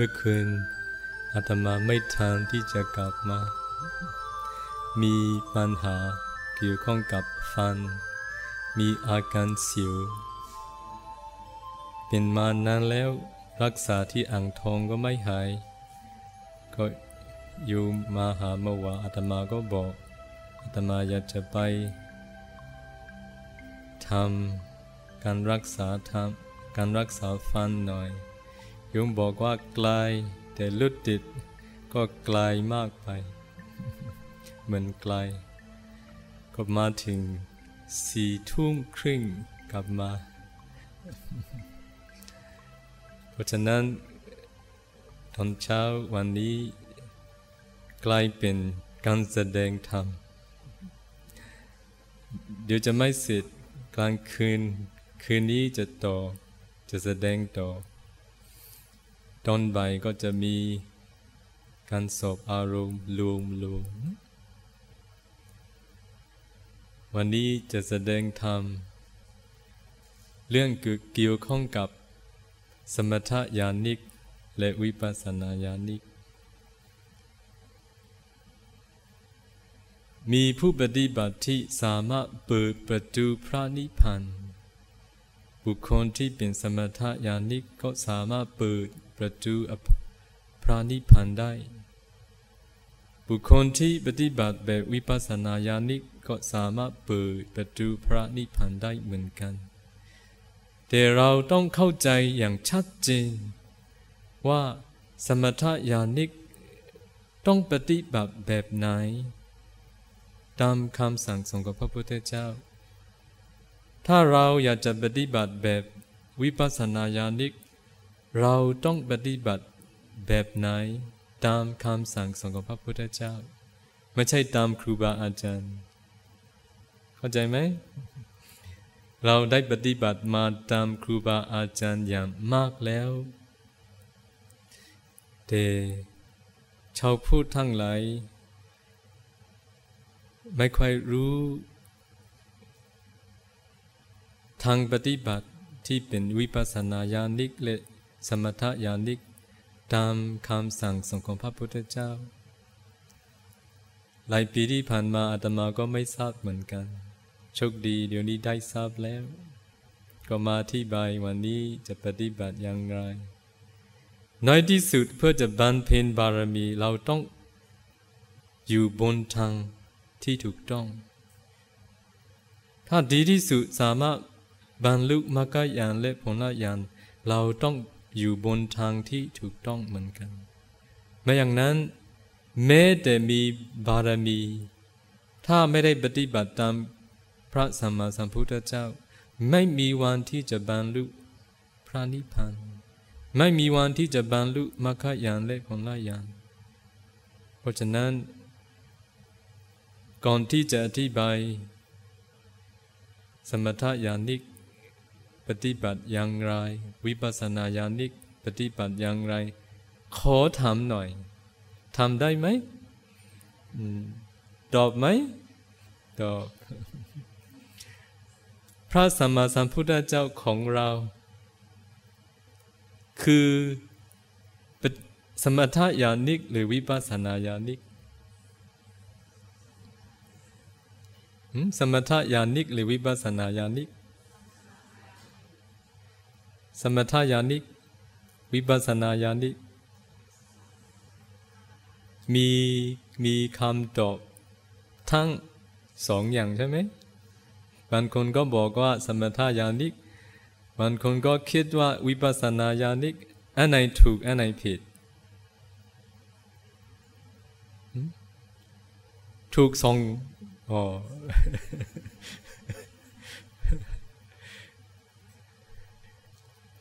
มื่อคืนอาตมาไม่ทันที่จะกลับมา มีปัญหาเกี่ยวข้องกับฟัน มีอาการสิว เป็นมานานแล้วรักษาที่อ่างทองก็ไม่หาย ก็อยู่มาหาเมื่อวานอาตมาก็บอกอาตมาอยากจะไปทำการรักษาทำการรักษาฟันหน่อย โยมบอกว่าไกลแต่ลุดติดก็ไกลมากไปเหมือนไกล ก็มาถึงสี่ทุ่มครึ่งกลับมา เพราะฉะนั้นตอนเช้าวันนี้กลายเป็นการแสดงธรรม เดี๋ยวจะไม่เสร็จกลางคืน คืนนี้จะต่อจะแสดงต่อ ตอนบ่ายก็จะมีการสอบอารมณ์รวมรวมวันนี้จะแสดงธรรม เรื่องเกี่ยวข้องกับสมถญาณิก และวิปัสสนาญาณิก มีผู้ปฏิบัติที่สามารถเปิดประตูพระนิพพานบุคคลที่เป็นสมถญาณิกก็สามารถเปิด ประตูพระนิพพานได้ บุคคลที่ปฏิบัติแบบวิปัสสนาญาณิกก็สามารถเปิดประตูพระนิพพานได้เหมือนกัน แต่เราต้องเข้าใจอย่างชัดเจน ว่าสมถญาณิกต้องปฏิบัติแบบไหน ตามคำสั่งสอนของพระพุทธเจ้า ถ้าเราอยากจะปฏิบัติแบบวิปัสสนาญาณิก เราต้องปฏิบัติแบบไหนตามคำสั่งสอนของพระพุทธเจ้า ไม่ใช่ตามครูบาอาจารย์ เข้าใจไหม เราได้ปฏิบัติมาตามครูบาอาจารย์อย่างมากแล้ว แต่ชาวพูดทั้งหลายไม่ค่อยรู้ ทางปฏิบัติที่เป็นวิปัสสนาญาณิกและ สมถญาณิก ตามคำสั่งสอนของพระพุทธเจ้า หลายปีที่ผ่านมาอาตมาก็ไม่ทราบเหมือนกัน โชคดีเดี๋ยวนี้ได้ทราบแล้ว ก็มาที่ใบวันนี้จะปฏิบัติอย่างไร น้อยที่สุดเพื่อจะบรรเพ็ญบารมีเราต้องอยู่บนทางที่ถูกต้อง ถ้าดีที่สุดสามารถบรรลุมรรคญาณและผลญาณเราต้อง อยู่บนทางที่ถูกต้องเหมือนกันไม่อย่างนั้น แม้แต่มีบารมี ถ้าไม่ได้ปฏิบัติตามพระสัมมาสัมพุทธเจ้า ไม่มีวันที่จะบรรลุพระนิพพานไม่มีวันที่จะบรรลุมรรคญาณและผลญาณเพราะฉะนั้น ก่อนที่จะอธิบาย สมถญาณิก ปฏิบัติอย่างไร วิปัสสนาญาณิก ปฏิบัติอย่างไร ขอถามหน่อยทำได้ไหมตอบไหมตอบพระสัมมาสัมพุทธเจ้าของเรา คือสมถะญาณิก หรือวิปัสสนาญาณิกสมถะญาณิก หรือวิปัสสนาญาณิก สมถญาณิก วิปัสสนาญาณิก มีมีคำตอบทั้งสองอย่างใช่ไหมบางคนก็บอกว่าสมถญาณิกบางคนก็คิดว่าวิปัสสนาญาณิก อันไหนถูก อันไหนผิด ถูกสองอ๋อ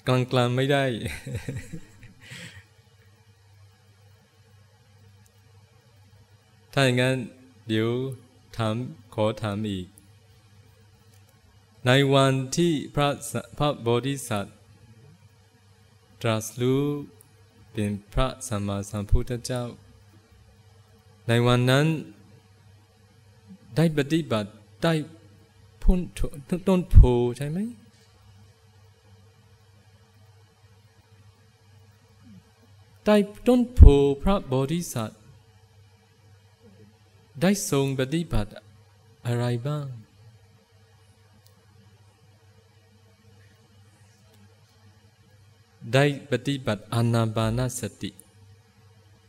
กลางกลางไม่ได้ ถ้าอย่างนั้น เดี๋ยวถามขอถามอีก ในวันที่พระพระบริสัทธ์ตรัสรู้เป็นพระสัมมาสัมพุทธเจ้า ในวันนั้นได้ปฏิบัติได้พ้นต้นโพใช่ไหม ใต้ต้นโพพระโพธิสัตว์ ได้ทรงปฏิบัติอะไรบ้าง ได้ปฏิบัติอนาบานาสติ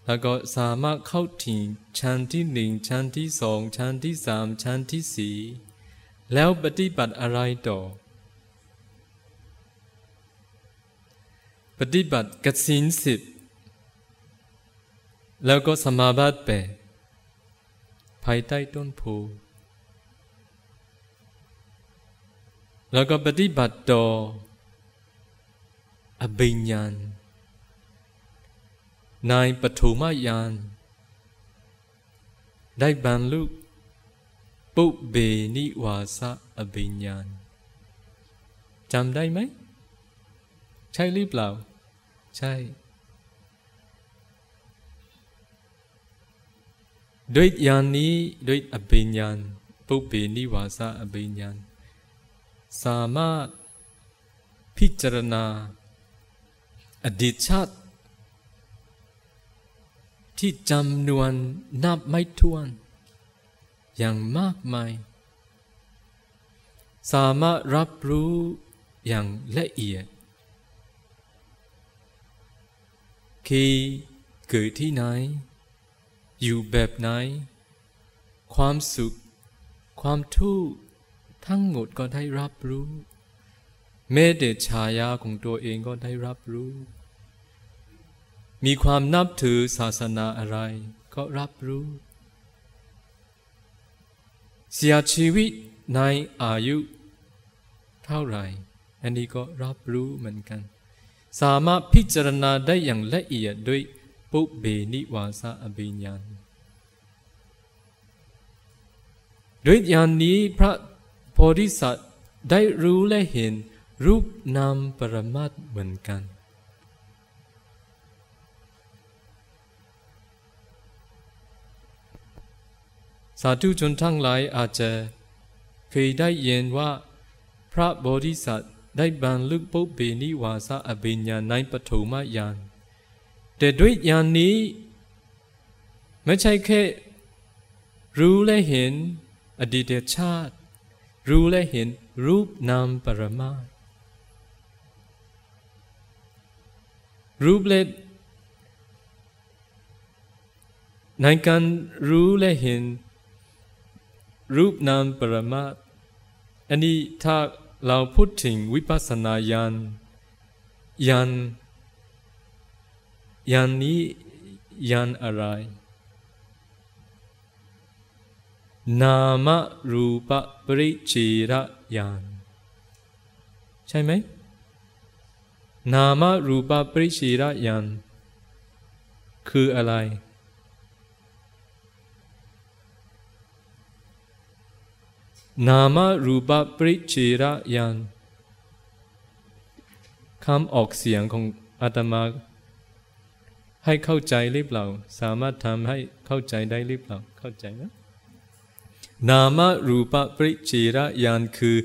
แล้วก็สามารถเข้าถึงชั้นที่หนึ่งชั้นที่สองชั้นที่สามชั้นที่สี่แล้วปฏิบัติอะไรต่อ ปฏิบัติกสินสิบ แล้วก็สมาบัติไปภายใต้ต้นโพแล้วก็ปฏิบัติต่ออภิญญาณในปฐมญาณได้บรรลุปุเบนิวาสะอภิญญาณจำได้ไหม ใช่หรือเปล่า ใช่ ด้วยญาณนี้ด้วยอภิญญาณปุเบนิวาสะอภิญญาณสามารถพิจารณา อดีตชาติ ที่จำนวนนับไม่ถ้วน อย่างมากมาย สามารถรับรู้อย่างละเอียดคือเกิดที่ไหน อยู่แบบไหน ความสุข ความทุกข์ทั้งหมดก็ได้รับรู้แม้แต่ชายาของตัวเองก็ได้รับรู้ มีความนับถือศาสนาอะไรก็รับรู้ เสียชีวิตในอายุ เท่าไหร่ อันนี้ก็รับรู้เหมือนกัน สามารถพิจารณาได้อย่างละเอียดด้วย ปุเบนิวาสะอภิญญาด้วยอย่างนี้พระโพธิสัตว์ได้รู้และเห็นรูปนามปรมัตเหมือนกัน สาธุชนทั้งหลายอาจจะเคยได้ยินว่า พระโพธิสัตว์ได้บรรลุปุเบนิวาสะอภิญญาในปฐมญาณ แต่ด้วยญาณนี้ ไม่ใช่แค่ รู้และเห็นอดีตชาติ รู้และเห็นรูปนามปรมารูปและในการรู้และเห็น รูปนามปรมาอันนี้ถ้าเราพูดถึงวิปัสสนาญาณญาณ ญาณนี้ญาณอะไร นามรูปปริจิระญาณใช่ไหม นามรูปปริจิระญาณคืออะไร นามรูปปริจิระญาณคำออกเสียงของอาตมา ให้เข้าใจรือเปล่าสามารถทำให้เข้าใจได้รือเปล่าเข้าใจนะนามรูปปริจิระยานคือ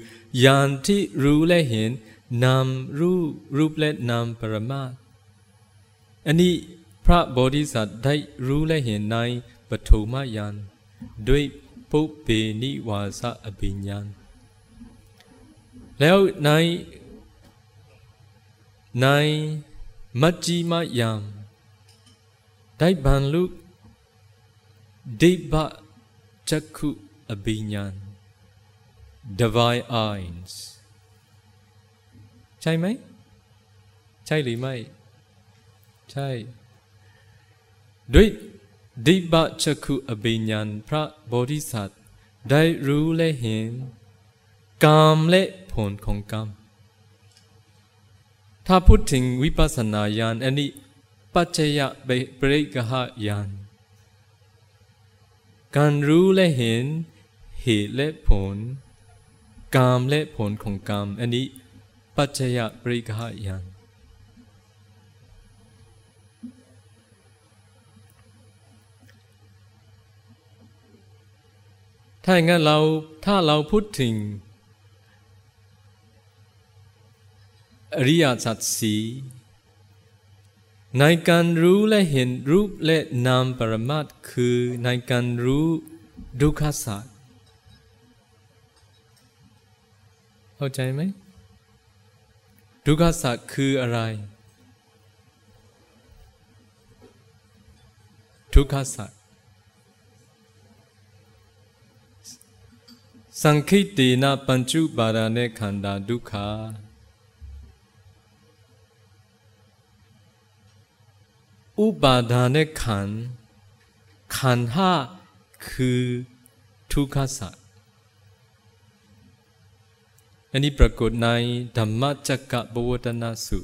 ยานที่รู้และเห็นนามรูปรูปและนามปรมาอันนี้พระโพธิสัตว์ได้รู้และเห็นในปฐมยานด้วยปุเปนิวาสะอภิญญาณแล้วในในมัจจิมยาม ได้บรรลุดิบะจักขุอภิญญาณ divine eyes ใช่ไหม ใช่หรือไม่ ใช่ ด้วยดิบะจักขุอภิญญาณพระโพธิสัตว์ได้รู้และเห็น กรรมและผลของกรรม ถ้าพูดถึงวิปัสสนาญาณอันนี้ ปัจจยปริกหายานการรู้และเห็นเหตุและผล กรรมและผลของกรรม อันนี้ปัจจยปริกหายานถ้าอย่างนั้นเราถ้าเราพูดถึงอริยสัจสี ในการรู้และเห็นรูปและนามปรมัตคือในการรู้ดุขศาสตร์เข้าใจไหมดุขศาสตร์คืออะไรทุกขสัตว์สังคิตินาปัญจุปาราเนขันดาดุขา อุปาทานขันขันห้าคือทุกขสัตว์อันนี้ปรากฏในธรรมจักรบวตนาสุ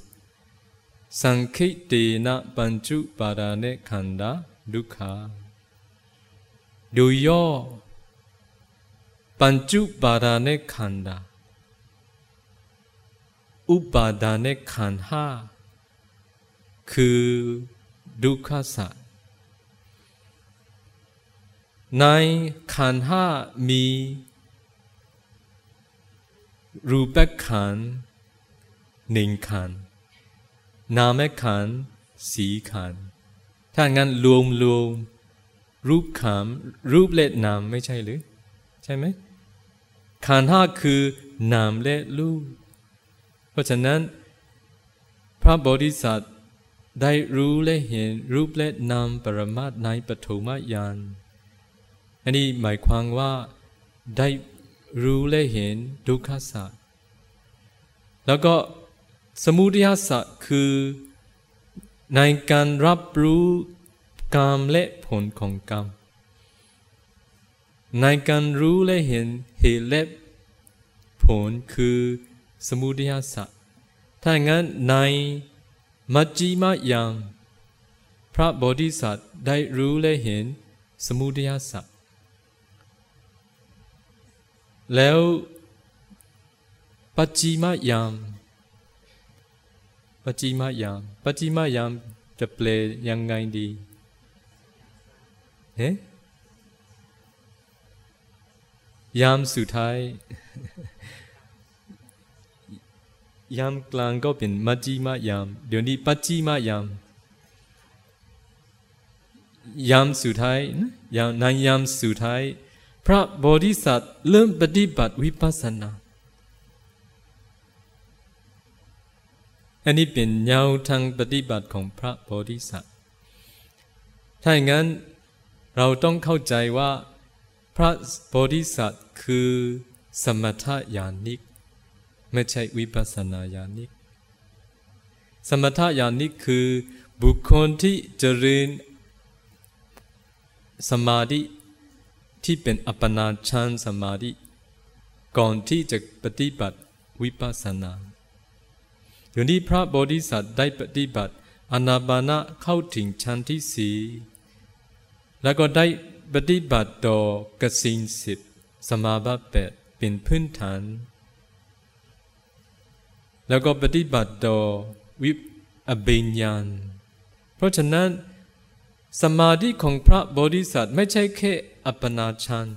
สังคิเตนะปัญจุปาราเนขันดาดุขาโดยย่อปัญจุปาราเนขันดาอุปาทานขันห้าคือ ดุขสะในขันห้ามี รูปขันหนึ่งขันนามขันสีขันถ้างั้นรวมรวมรูปขันรูปเละนามไม่ใช่หรือ ใช่ไหมขันห้าคือนามและรูป เพราะฉะนั้น พระโพธิสัตว ได้รู้และเห็นรูปและนามปรมาตในปฐมญาณอันนี้หมายความว่าได้รู้และเห็นดุขสัตแล้วก็สมุทัยสัตคือในการรับรู้กรรมและผลของกรรม ในการรู้และเห็นเหตุและผลคือสมุทัยสัจถ้างั้นใน มัจจิมยามพระโพธิสัตว์ได้รู้และเห็นสมุทัยสัจแล้วปัจจิมยามปัจจิมายามปัจจิมายามจะเปลยังไงดีเฮ้ยามสุดท้าย ยามกลางก็เป็นมัจจิมายาม เดี๋ยวนี้ปัจจิมายาม ยามสุดท้ายยามนายามสุดท้าย พระโพธิสัตว์เริ่มปฏิบัติวิปัสสนา อันนี้เป็นแนวทางปฏิบัติของพระโพธิสัตว์ ถ้าอย่างนั้นเราต้องเข้าใจว่า พระโพธิสัตว์คือสมถญาณิก ไม่ใช่วิปัสสนาญาณิก สมถญาณิกคือ บุคคลที่เจริญสมาธิที่เป็นอัปปนาฌานสมาธิก่อนที่จะปฏิบัติวิปัสสนาอยู่นี้พระโพธิสัตว์ได้ปฏิบัติอนาบานะเข้าถึงชั้นที่สี่แล้วก็ได้ปฏิบัติต่อกสินสิบสมาบัติแปดเป็นพื้นฐาน แล้วก็ปฏิบัติต่อวิอเบญญาณ เพราะฉะนั้น สมาธิของพระโพธิสัตว์ไม่ใช่แค่อัปปนาฌาน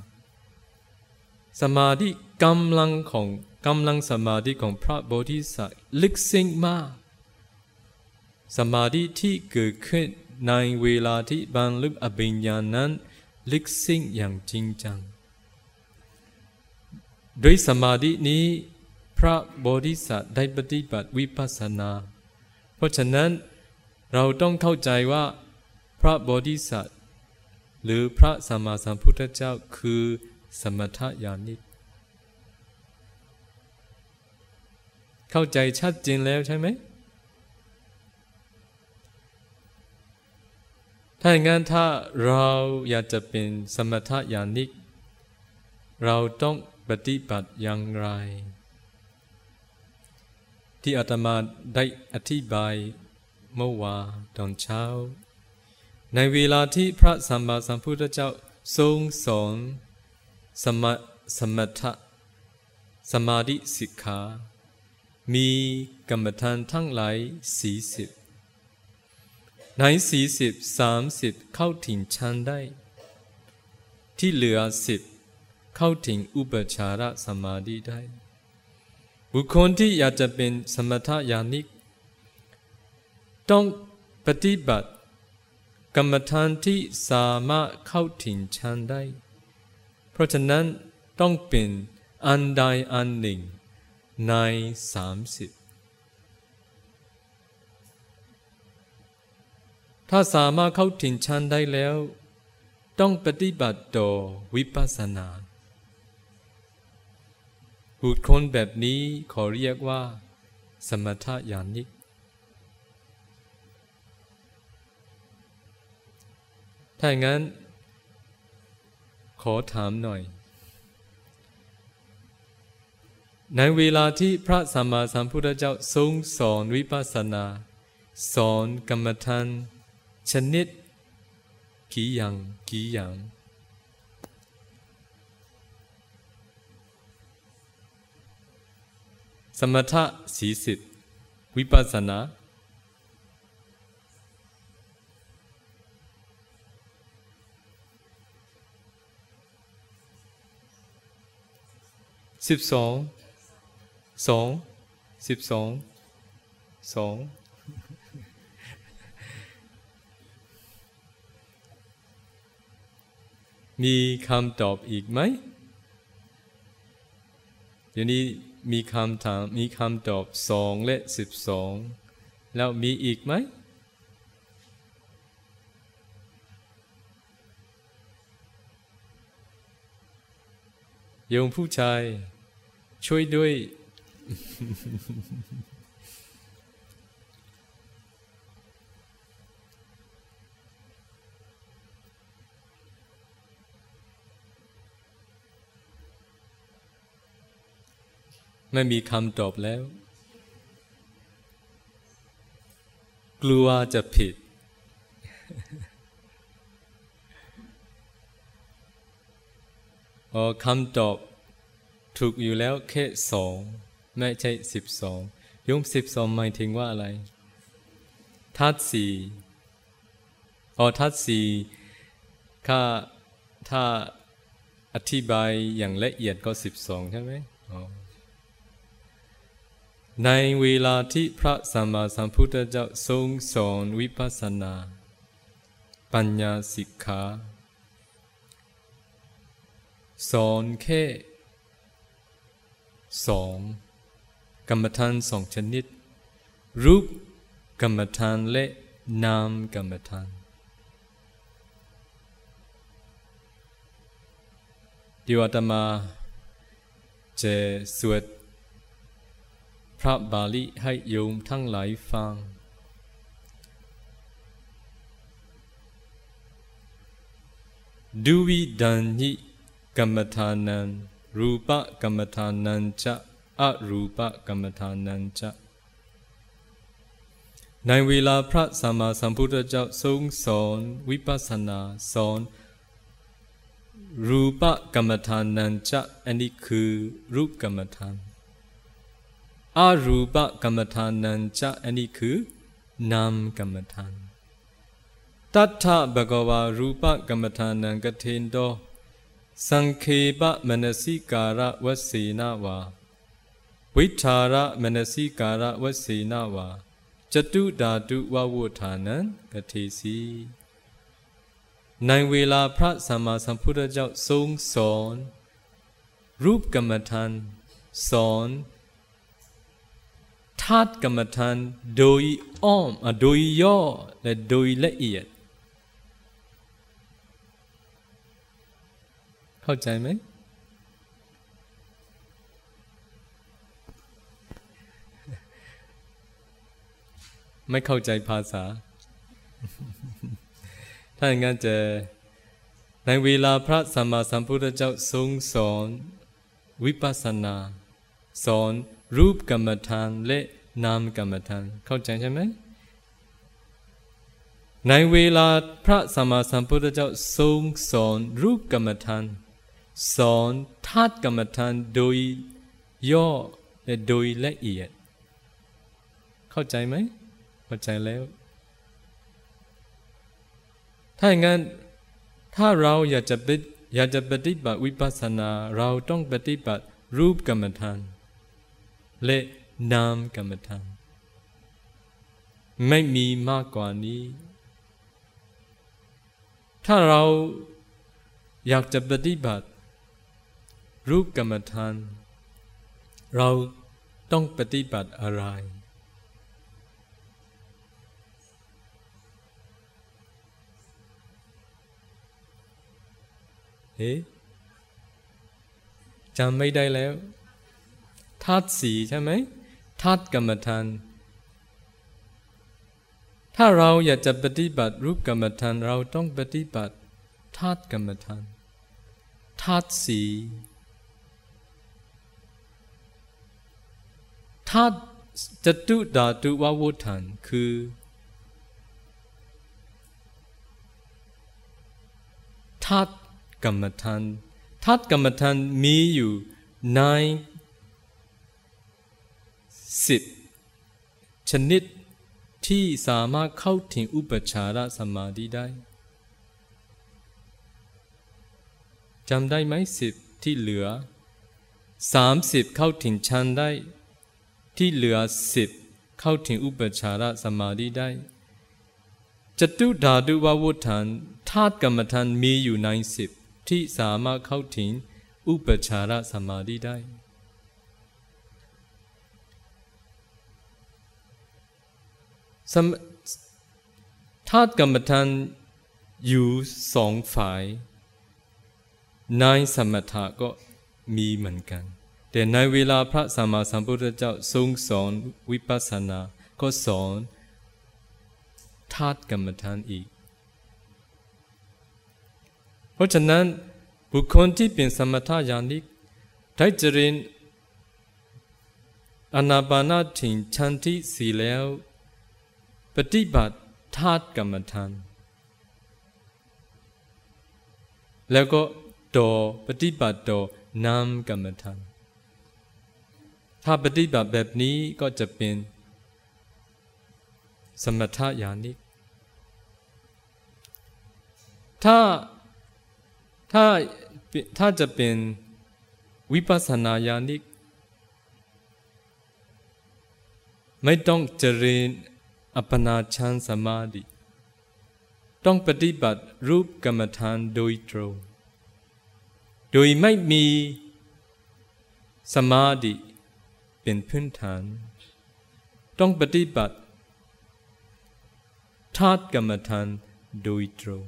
สมาธิกำลังของกำลังสมาธิของพระโพธิสัตว์ลึกซึ้งมาก สมาธิที่เกิดขึ้นในเวลาที่บรรลุอภิญญานั้น ลึกซึ้งอย่างจริงจัง ด้วยสมาธินี้ ระโพธิสัตว์ได้ปฏิบัติวิปัสสนา เพราะฉะนั้นเราต้องเข้าใจว่าพระโพธิสัตว์หรือพระสัมมาสัมพุทธเจ้าคือสมถญาณิก เข้าใจชัดเจนแล้วใช่ไหม ถ้าอย่างนั้นถ้าเราอยากจะเป็นสมถะญาณิก เราต้องปฏิบัติอย่างไร ที่อาตมาได้อธิบายเมื่อวานตอนเช้า ในเวลาที่พระสัมมาสัมพุทธเจ้าทรงสอนสมสมถะสมาธิสิกขามีกรรมฐานทั้งหลายสี่สิบในสี่สิบสามสิบเข้าถึงชั้นได้ ที่เหลือสิบเข้าถึงอุปชาระสมาธิได้ บุคคลที่อยากจะเป็นสมถะญาณิก ต้องปฏิบัติ กรรมฐานที่สามารถเข้าถึงชั้นได้ เพราะฉะนั้นต้องเป็นอันใดอันหนึ่งในสามสิบถ้าสามารถเข้าถึงชั้นได้แล้ว ต้องปฏิบัติต่อวิปัสสนา บุคคลแบบนี้ขอเรียกว่า สมถญาณิก ถ้าอย่างนั้น ขอถามหน่อย ในเวลาที่พระสัมมาสัมพุทธเจ้าทรงสอนวิปัสสนา สอนกรรมฐานชนิดกี่อย่างกี่อย่าง มถะสีสิบวิปัสสนาสิบสองสองสิบสองสองมีคำตอบอีกไหมเดี๋ยวนี้ มีคำถามมีคำตอบสองและสิบสองแล้วมีอีกไหม โยมผู้ชาย ช่วยด้วย ไม่มีคำตอบแล้ว กลัวจะผิด ออคำตอบถูกอยู่แล้วแค่สองไม่ใช่สิบสองยงสิบสองหมายถึงว่าอะไรทัดสี่อ๋อทัดสี่ถ้าถ้าอธิบายอย่างละเอียดก็สิบสองใช่ไหมอ๋อ ในเวลาที่พระสัมมาสัมพุทธเจ้าทรงสอนวิปัสสนา ปัญญาสิกขาสอนแค่สองกรรมฐานสองชนิด รูปกรรมฐานและนามกรรมฐานดิวัตมาจะสวด พระบาลีให้โยมทั้งหลายฟัง ดูวิดันยิกรรมฐานันรูปกรรมฐานันจะอรูปกรรมฐานันจะในเวลาพระสัมมาสัมพุทธเจ้าทรงสอนวิปัสสนาสอน รูปกรรมฐานันจะอันนี้คือรูปกรรมฐาน อารูปกรรมฐานันจะอันนี้คือนามกรรมฐานตัทธบกวารูปกรรมฐานังกเทนโตสังเคปมนสิการะวสีนาวาวิชาระมนสิการะวสีนาวาจตุดาตุววุธานังกเทสีในเวลาพระสัมมาสัมพุทธเจ้าทรงสอน รูปกรรมฐานสอน ธาตุกรรมฐานโดยอ้อมโดยย่อและโดยละเอียด เข้าใจไหมไม่เข้าใจภาษา ถ้าอย่างนั้นจะในเวลาพระสัมมาสัมพุทธเจ้าทรงสอน วิปัสสนา สอน รูปกรรมฐานและนามกรรมฐานเข้าใจใช่ไหมในเวลาพระสัมมาสัมพุทธเจ้าทรงสอนรูปกรรมฐานสอนธาตุกรรมฐานโดยย่อและโดยละเอียด เข้าใจไหมเข้าใจแล้ว ถ้าอย่างนั้นถ้าเราอยากจะอยากจะปฏิบัติวิปัสสนา เราต้องปฏิบัติรูปกรรมฐาน และนามกรรมฐานไม่มีมากกว่านี้ ถ้าเราอยากจะปฏิบัติ รูปกรรมฐาน เราต้องปฏิบัติอะไร เฮ้จำไม่ได้แล้ว ธาตุสีใช่ไหมธาตุกรรมฐาน ถ้าเราอยากจะปฏิบัติรูปกรรมฐานเราต้องปฏิบัติธาตุกรรมฐานธาตุสีธาตุจตุดาตุวาวุฒานคือธาตุกรรมฐานธาตุกรรมฐานมีอยู่ใน สิบชนิดที่สามารถเข้าถึงอุปจารสมาธิได้จำได้ไหมสิบที่เหลือสามสิบเข้าถึงชันได้ ที่เหลือสิบเข้าถึงอุปจารสมาธิได้จตุธาตุวาวุฒานธาตุกรรมฐานมีอยู่ในสิบที่สามารถเข้าถึงอุปจารสมาธิได้ ธาตุกรรมฐานอยู่สองฝ่าย ในสมถะก็มีเหมือนกัน แต่ในเวลาพระสัมมาสัมพุทธเจ้าทรงสอนวิปัสสนา ก็สอนธาตุกรรมฐานอีก เพราะฉะนั้นบุคคลที่เป็นสมถะญาณิกได้เจริญอนาปานาถึงชั้นที่สี่แล้ว ปฏิบัติธาตุกรรมฐาน แล้วก็ต่อปฏิบัติต่อนามกรรมฐาน ถ้าปฏิบัติแบบนี้ก็จะเป็นสมถะญาณิก ถ้าถ้าถ้าจะเป็นวิปัสสนาญาณิก ไม่ต้องเจริญ อัปปนาฌานสมาธิ ต้องปฏิบัติรูปกรรมฐานโดยตรง โดยไม่มีสมาธิเป็นพื้นฐาน ต้องปฏิบัติธาตุกรรมฐานโดยตรง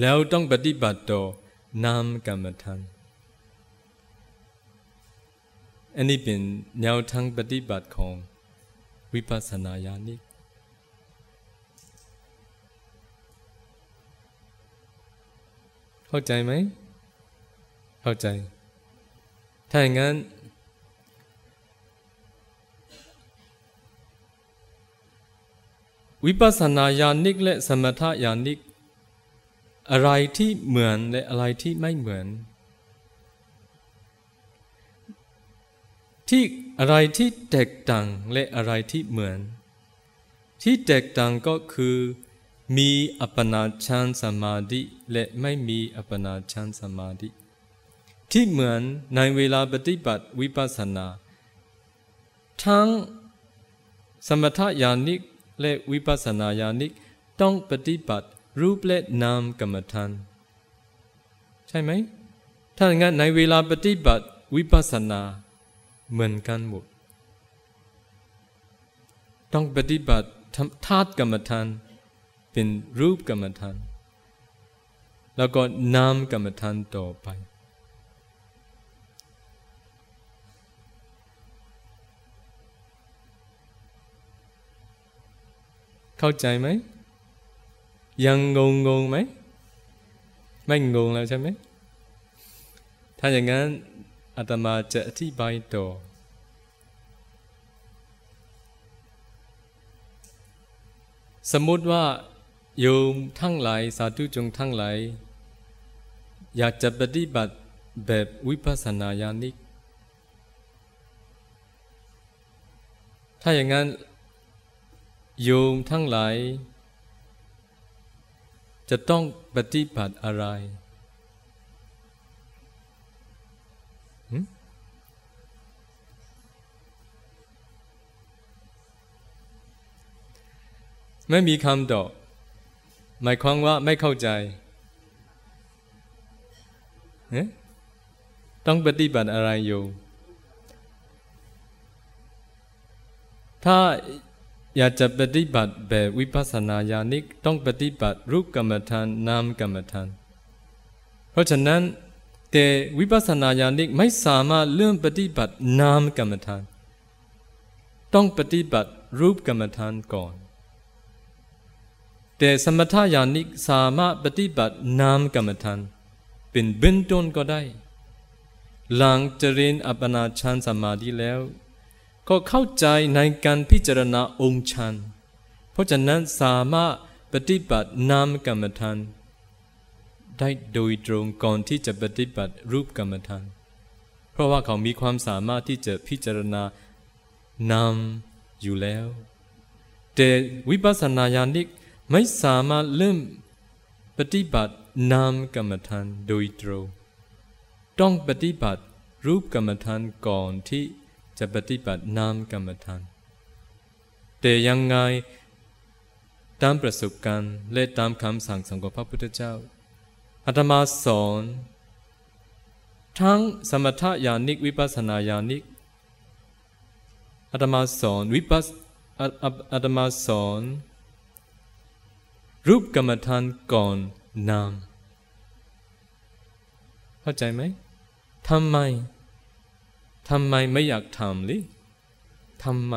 แล้วต้องปฏิบัติต่อนามกรรมฐานอันนี้เป็นแนวทางปฏิบัติของ วิปัสสนาญาณิกเข้าใจไหม เข้าใจ ถ้าอย่างนั้น วิปัสสนาญาณิกและสมถะญาณิก อะไรที่เหมือนและอะไรที่ไม่เหมือน ที่ อะไรที่แตกต่างและอะไรที่เหมือน ที่แตกต่างก็คือ มีอัปปนาฌานสมาธิและไม่มีอัปปนาฌานสมาธิที่เหมือนในเวลาปฏิบัติวิปัสสนา ทั้งสมถญาณิกและวิปัสสนาญาณิกต้องปฏิบัติรูปและนามกรรมฐานใช่ไหมถ้าอย่างนั้นในเวลาปฏิบัติวิปัสสนา เหมือนกันหมด ต้องปฏิบัติธาตุกรรมฐานเป็นรูปกรรมฐาน แล้วก็นามกรรมฐานต่อไป เข้าใจไหม ยังงงงงไหม ไม่งงแล้วใช่ไหม ถ้าอย่างนั้น อาตมาจะอธิบายต่อ สมมติว่าโยมทั้งหลายสาธุชนทั้งหลาย อยากจะปฏิบัติแบบวิปัสสนาญาณิก ถ้าอย่างนั้นโยมทั้งหลาย จะต้องปฏิบัติอะไร ไม่มีคำตอบหมายความว่าไม่เข้าใจต้องปฏิบัติอะไรอยู่ ถ้าอยากจะปฏิบัติแบบวิปัสสนาญาณิกต้องปฏิบัติรูปกรรมฐานนามกรรมฐาน เพราะฉะนั้นแต่วิปัสสนาญาณิกไม่สามารถเลื่อนปฏิบัตินามกรรมฐาน ต้องปฏิบัติรูปกรรมฐานก่อน แต่สมถญาณิกสามารถปฏิบัตินามกรรมฐานเป็นเบื้องต้นก็ได้ หลังเจริญอัปปนาฌานสมาธิแล้ว ก็เข้าใจในการพิจารณาองค์ฌานเพราะฉะนั้นสามารถปฏิบัตินามกรรมฐานได้โดยตรงก่อนที่จะปฏิบัติรูปกรรมฐาน เพราะว่าเขามีความสามารถที่จะพิจารณานามอยู่แล้ว แต่วิปัสสนาญาณิก ไม่สามารถเริ่มปฏิบัตินามกรรมฐานโดยตรงต้องปฏิบัติรูปกรรมฐานก่อนที่จะปฏิบัตินามกรรมฐาน แต่ยังไงตามประสบการณ์และตามคำสั่งสของพระพุทธเจ้าอาตมาสอน ทั้งสมถญาณิกวิปัสสนาญาณิกอาตมาสอนวิปัสอาตมาสอน รูปกรรมฐานก่อนนาม เข้าใจไหมทำไมทำไมไม่อยากทำลิทำไม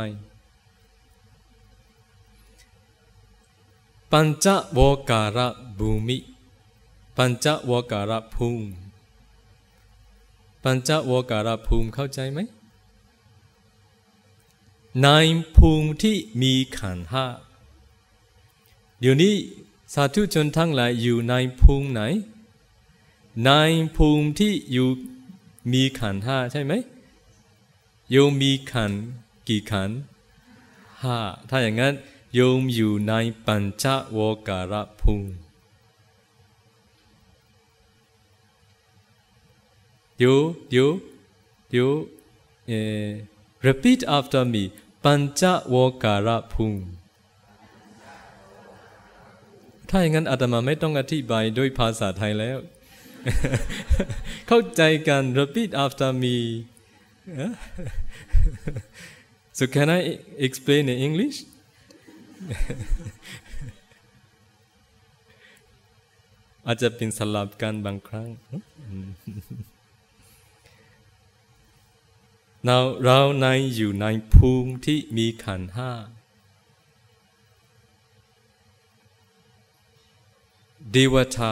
ปัญจวการะภูมิ ปัญจวการะภูมิ ปัญจวการะภูมิเข้าใจไหมในภูมิที่มีขันห้า เดี๋ยวนี้สาธุชนทั้งหลายอยู่ในภูมิไหน ในภูมิที่อยู่มีขันห้าใช่ไหมโยมมีขันกี่ขันห้าถ้าอย่างนั้นโยมอยู่ในปัญจโวการภูมิโยโยโยเอ่อ repeat after me ปัญจโวการภูมิ ถ้าอย่างนั้นอาตมาไม่ต้องอธิบายด้วยภาษาไทยแล้ว เข้าใจกัน repeat after me so can I explain in English? อาจจะเป็นสลับกันบางครั้ง Now เราในอยู่ในภูมิที่มีขันห้า ดวตา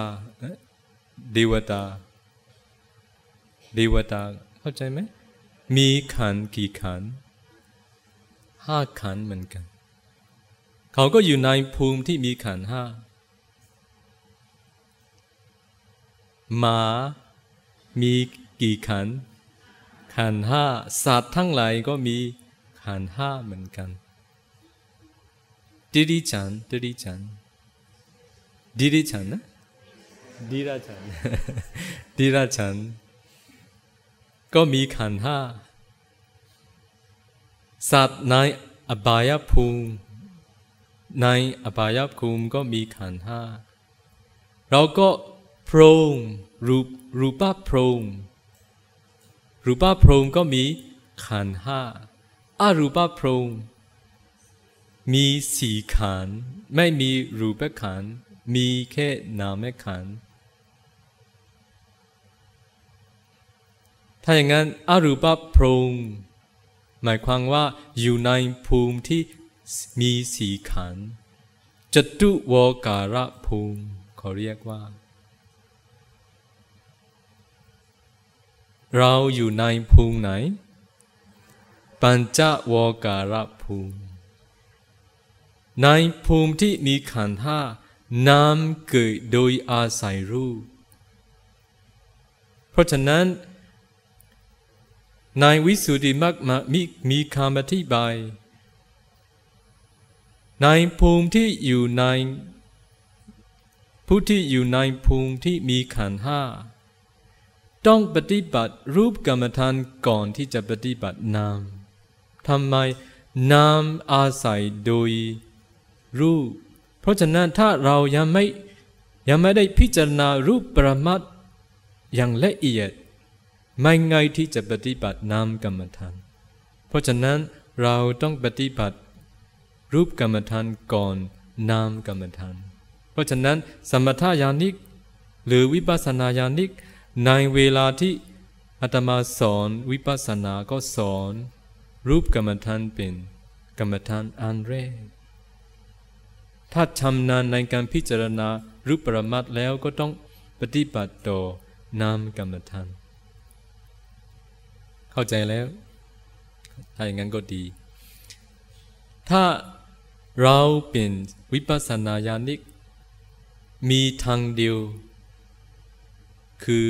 เดวตาเดวตาเข้าใจไหมมีขันกี่ขันห้าขันเหมือนกัน เขาก็อยู่ในภูมิที่มีขันห้าหมามีกี่ขัน ขันห้าสัตว์ทั้งหลายก็มีขันห้าเหมือนกันดิริจันดิริจัน ดิริจันนะดิราจันดิราจันก็มีขันห้าสัตว์ในอบายภูมิในอบายภูมิก็มีขันห้าเราก็พรมรูปรูปพรมรูปพรมก็มีขันห้าอารูปพรมมีสี่ขันไม่มีรูปขัน มีแค่นามขัน ถ้าอย่างนั้นอรูปพรมหมายความว่าอยู่ในภูมิที่มีสีขันจตุวการะภูมิเขาเรียกว่า เราอยู่ในภูมิไหน ปัญจวการะภูมิ ในภูมิที่มีขันห้า นามเกิดโดยอาศัยรูป เพราะฉะนั้น ในวิสุทธิมรรคมีมีคำอธิบาย ในภูมิที่อยู่ใน ผู้ที่อยู่ในภูมิที่มีขันห้า ต้องปฏิบัติรูปกรรมฐานก่อนที่จะปฏิบัตินามทำไมนามอาศัยโดยรูป เพราะฉะนั้นถ้าเรายังไม่ยังไม่ได้พิจารณารูปปรมัตอย่างละเอียด ไม่ง่ายที่จะปฏิบัตินามกรรมฐาน เพราะฉะนั้นเราต้องปฏิบัติ รูปกรรมฐานก่อนนามกรรมฐาน เพราะฉะนั้นสมถญาณิก หรือวิปัสสนาญาณิก ในเวลาที่อาตมาสอนวิปัสสนาก็สอน รูปกรรมฐานเป็น กรรมฐานอันแรก ถ้าชำนาญในการพิจารณารูปปรมัตแล้วก็ต้องปฏิบัติต่อนามกรรมฐาน เข้าใจแล้ว ถ้าอย่างนั้นก็ดี ถ้าเราเป็นวิปัสสนาญาณิก มีทางเดียว คือ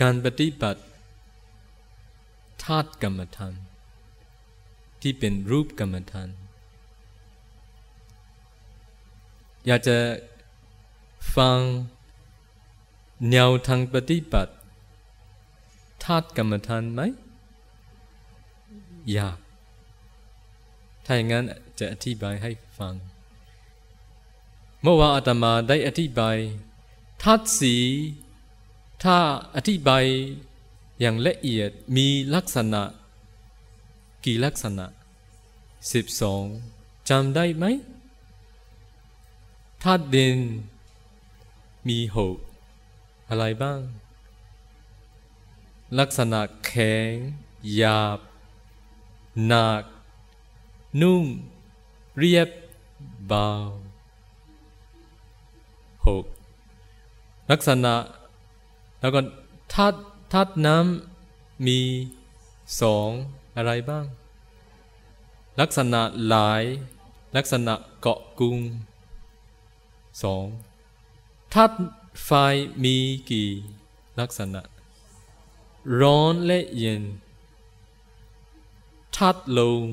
การปฏิบัติธาตุกรรมฐานที่เป็นรูปกรรมฐาน อยากจะฟังแนวทางปฏิบัติธาตุกรรมฐานไหม อยาก ถ้าอย่างนั้นจะอธิบายให้ฟัง เมื่อวานอาตมาได้อธิบายธาตุสีถ้าอธิบายอย่างละเอียดมีลักษณะ กี่ลักษณะสิบสองจำได้ไหม ธาตุดิน มีหกอะไรบ้าง ลักษณะแข็งหยาบ หนัก นุ่ม เรียบ เบาหกลักษณะ แล้วก็ธาตุธาตุน้ำมีสองอะไรบ้าง ลักษณะหลาย ลักษณะเกาะกุง สองธาตุไฟมีกี่ลักษณะ ร้อนและเย็นธาตุลม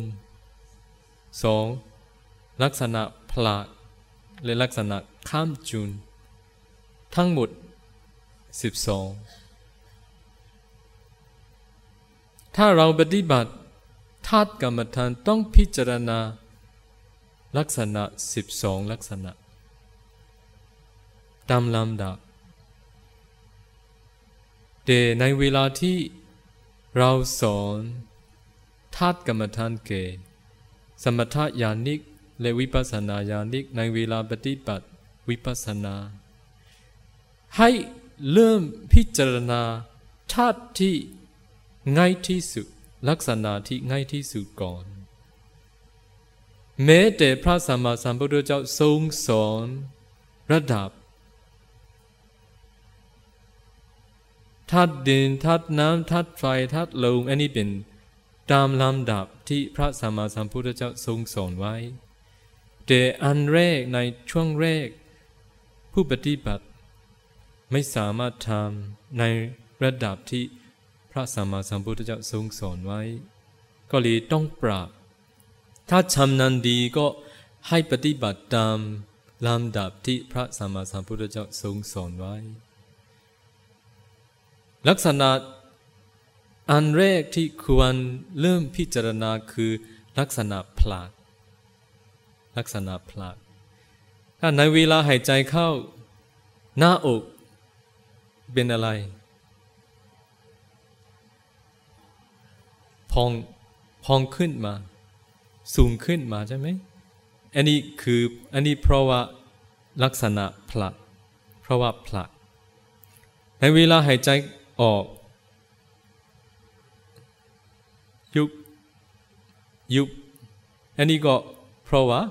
สองลักษณะพลักและลักษณะข้ามจุน ทั้งหมดสิบสองถ้าเราปฏิบัติธาตุกรรมฐานต้องพิจารณา ลักษณะสิบสองลักษณะ ตามลำดับ แต่ในเวลาที่เราสอนธาตุกรรมฐานเกสมถะญาณิกและวิปัสสนาญาณิกในเวลาปฏิบัติวิปัสสนา ให้เริ่มพิจารณาธาตุที่ง่ายที่สุดลักษณะที่ง่ายที่สุดก่อน แม้แต่พระสัมมาสัมพุทธเจ้าทรงสอนระดับ ธาตุดินธาตุน้ำธาตุไฟธาตุลมอันนี้เป็นตามลำดับที่พระสัมมาสัมพุทธเจ้าทรงสอนไว้ แต่อันแรกในช่วงแรก ผู้ปฏิบัติ ไม่สามารถทำในระดับที่พระสัมมาสัมพุทธเจ้าทรงสอนไว้ ก็เลยต้องปรับ ถ้าชำนาญดีก็ให้ปฏิบัติตามลำดับที่พระสัมมาสัมพุทธเจ้าทรงสอนไว้ ลักษณะอันแรกที่ควรเริ่มพิจารณาคือลักษณะพลากลักษณะพลากถ้าในเวลาหายใจเข้า หน้าอก เป็นอะไร พองพองขึ้นมา สูงขึ้นมาใช่ไหมอันนี้คืออันนี้เพราะว่าลักษณะพลักเพราะว่าพลักในเวลาหายใจ ออก ยุบยุบอันนี้ก็เพราะว่า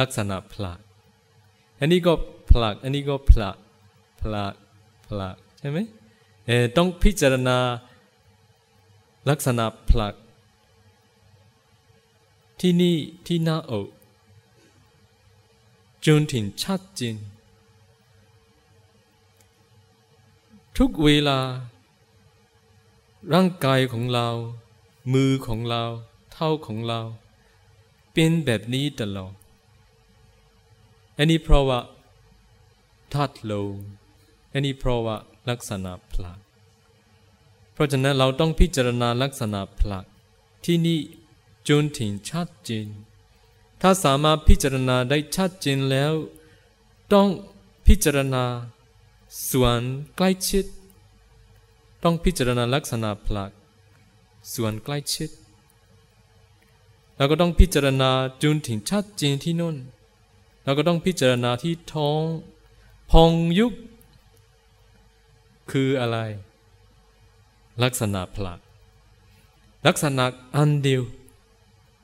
ลักษณะพลัก อันนี้ก็พลัก อันนี้ก็พลักพลักพลักใช่ไหมเออต้องพิจารณาลักษณะพลัก ที่นี่ที่หน้าอกจนถึงชัดเจน ทุกเวลา ร่างกายของเรา มือของเรา เท้าของเรา เป็นแบบนี้ตลอดอันนี้เพราะว่าธาตุลมอันนี้เพราะว่าลักษณะพลัก เพราะฉะนั้นเราต้องพิจารณาลักษณะพลัก ที่นี่จนถึงชัดเจน ถ้าสามารถพิจารณาได้ชัดเจนแล้ว ต้องพิจารณา ส่วนใกล้ชิด ต้องพิจารณาลักษณะผลัก ส่วนใกล้ชิด แล้วก็ต้องพิจารณาจนถึงชัดเจนที่นู่น แล้วก็ต้องพิจารณาที่ท้อง พองยุบคืออะไร ลักษณะผลัก ลักษณะอันเดียว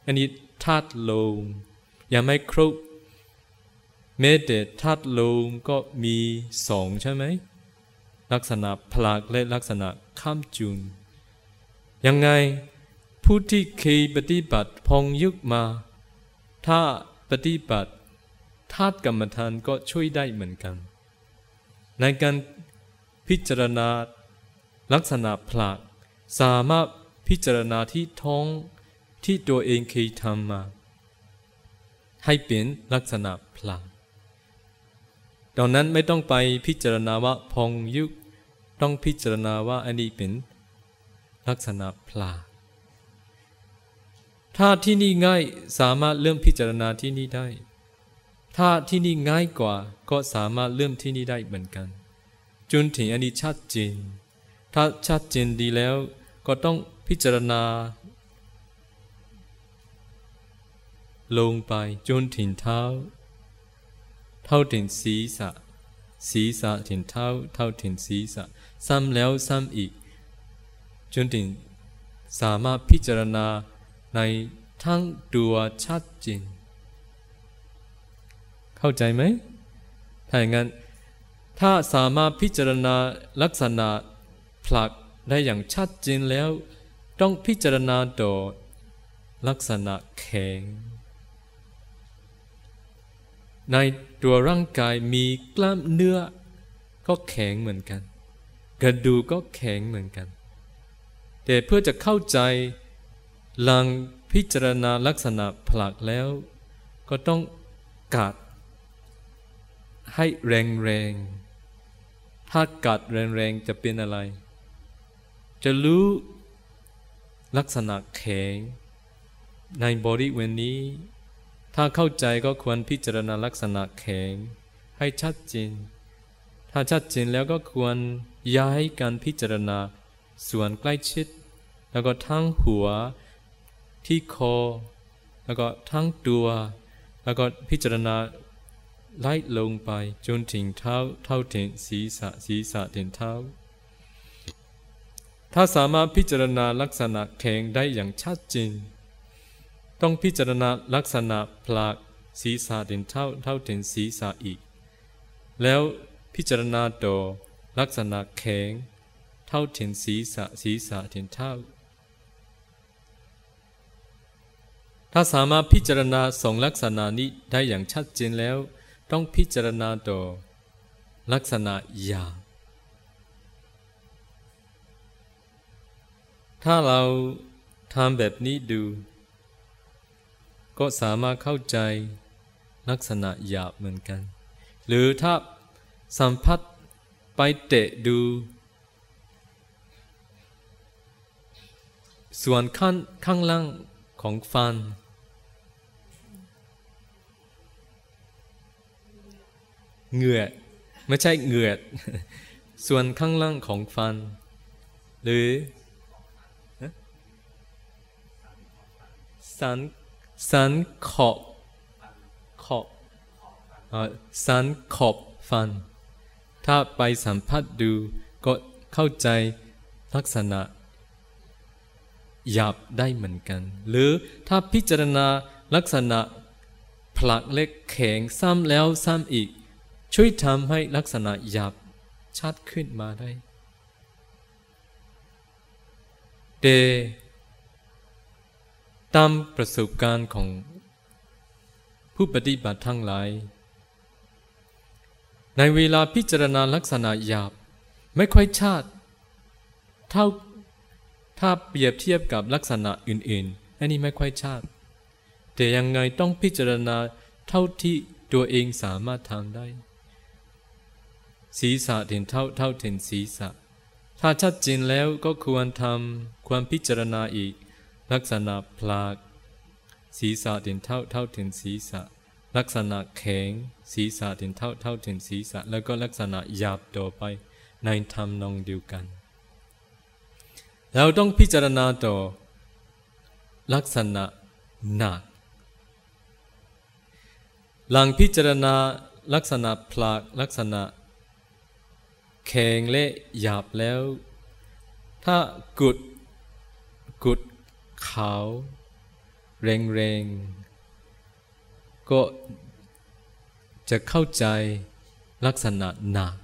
อันนี้ธาตุลมยังไม่ครบ แม้แต่ธาตุลมก็มีสองใช่ไหม ลักษณะผลักและลักษณะข้ามจุน ยังไงผู้ที่เคยปฏิบัติพองยุกมา ถ้าปฏิบัติธาตุกรรมฐานก็ช่วยได้เหมือนกัน ในการพิจารณาลักษณะผลักสามารถพิจารณาที่ท้องที่ตัวเองเคยทำมา ให้เป็นลักษณะพลัง ดังนั้นไม่ต้องไปพิจารณาว่าพองยุกต้องพิจารณาว่าอันนี้เป็นลักษณะพลาถ้าที่นี่ง่ายสามารถเริ่มพิจารณาที่นี่ได้ ถ้าที่นี่ง่ายกว่าก็สามารถเริ่มที่นี่ได้เหมือนกัน จนถึงอันนี้ชัดเจน ถ้าชัดเจนดีแล้วก็ต้องพิจารณา ลงไปจนถึงเท้า ท่าถึงศีรษะ ศีรษะถึงเท้า เท่าถึงศีรษะ ซ้ำแล้วซ้ำอีก จนถึงสามารถพิจารณาในทั้งตัวชัดเจนเข้าใจไหมถ้าอย่างนั้น ถ้าสามารถพิจารณาลักษณะผลักได้อย่างชัดเจนแล้ว ต้องพิจารณาต่อลักษณะแข็งใน ตัวร่างกายมีกล้ามเนื้อ ก็แข็งเหมือนกัน กระดูกก็แข็งเหมือนกัน แต่เพื่อจะเข้าใจลังพิจารณาลักษณะผลักแล้ว ก็ต้องกัด ให้แรงๆถ้ากัดแรงๆจะเป็นอะไร จะรู้ลักษณะแข็งในบริเวณนี้ ถ้าเข้าใจก็ควรพิจารณาลักษณะแข็ง ให้ชัดเจน ถ้าชัดเจนแล้วก็ควรย้ายการพิจารณาส่วนใกล้ชิด แล้วก็ทั้งหัว ที่คอ แล้วก็ทั้งตัว แล้วก็พิจารณาไล่ลงไปจนถึงเท้าเท่าถึงศีรษะศีรษะถึงเท้า ถ้าสามารถพิจารณาลักษณะแข็งได้อย่างชัดเจน ต้องพิจารณาลักษณะพลากศีรษะถึงเท่าเท่าถึงศีรษะอีก แล้วพิจารณาต่อลักษณะแข็งเท่าถึงศีรษะศีรษะถึงเท่า ถ้าสามารถพิจารณาสองลักษณะนี้ได้อย่างชัดเจนแล้ว ต้องพิจารณาต่อลักษณะหยาบถ้าเราทำแบบนี้ดู ก็สามารถเข้าใจลักษณะหยาบเหมือนกัน หรือถ้าสัมผัสไปเตะดู ส่วนข้างข้างล่างของฟัน เหงือไม่ใช่เหงือส่วนข้างล่างของฟัน หรือสัน สันขอบขอบสันขอบฟัน ถ้าไปสัมผัสดูก็เข้าใจลักษณะหยาบได้เหมือนกัน หรือถ้าพิจารณาลักษณะผลักเล็กแข็งซ้ำแล้วซ้ำอีก ช่วยทำให้ลักษณะหยาบชัดขึ้นมาได้ เด ตามประสบการณ์ของผู้ปฏิบัติทั้งหลาย ในเวลาพิจารณาลักษณะหยาบไม่ค่อยชัดเท่าถ้าเปรียบเทียบกับลักษณะอื่นๆ อันนี้ไม่ค่อยชัดแต่ยังไงต้องพิจารณาเท่าที่ตัวเองสามารถทำได้ ศีรษะถึงเท่าเท่าถึงศีรษะ ถ้าชัดเจนแล้วก็ควรทำควรพิจารณาอีก ลักษณะพลากศีรษะถึงเท่าเท่าถึงศีรษะ ลักษณะแข็งศีรษะถึงเท่าเท่าถึงศีรษะ แล้วก็ลักษณะหยาบต่อไปในธรรมนองเดียวกัน เราต้องพิจารณาต่อ ลักษณะหนัก หลังพิจารณาลักษณะพลากลักษณะแข็งและหยาบแล้ว ถ้ากุดกุด ขาวแรงๆก็จะเข้าใจลักษณะหนัก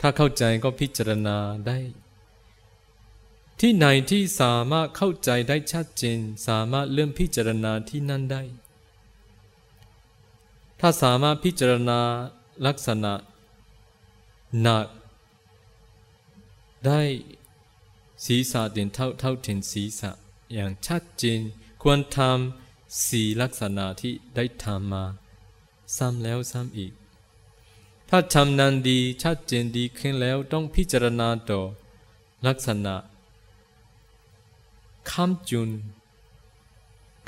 ถ้าเข้าใจก็พิจารณาได้ ที่ไหนที่สามารถเข้าใจได้ชัดเจน สามารถเริ่มพิจารณาที่นั่นได้ ถ้าสามารถพิจารณาลักษณะหนัก ได้ ศีรษะเด่นเท่าเท่าถึงศีรษะ อย่างชัดเจนควรทำสีลักษณะที่ได้ทำมา ซ้ำแล้วซ้ำอีก ถ้าทำนั้นดีชัดเจนดีขึ้นแล้วต้องพิจารณาต่อลักษณะคำจุน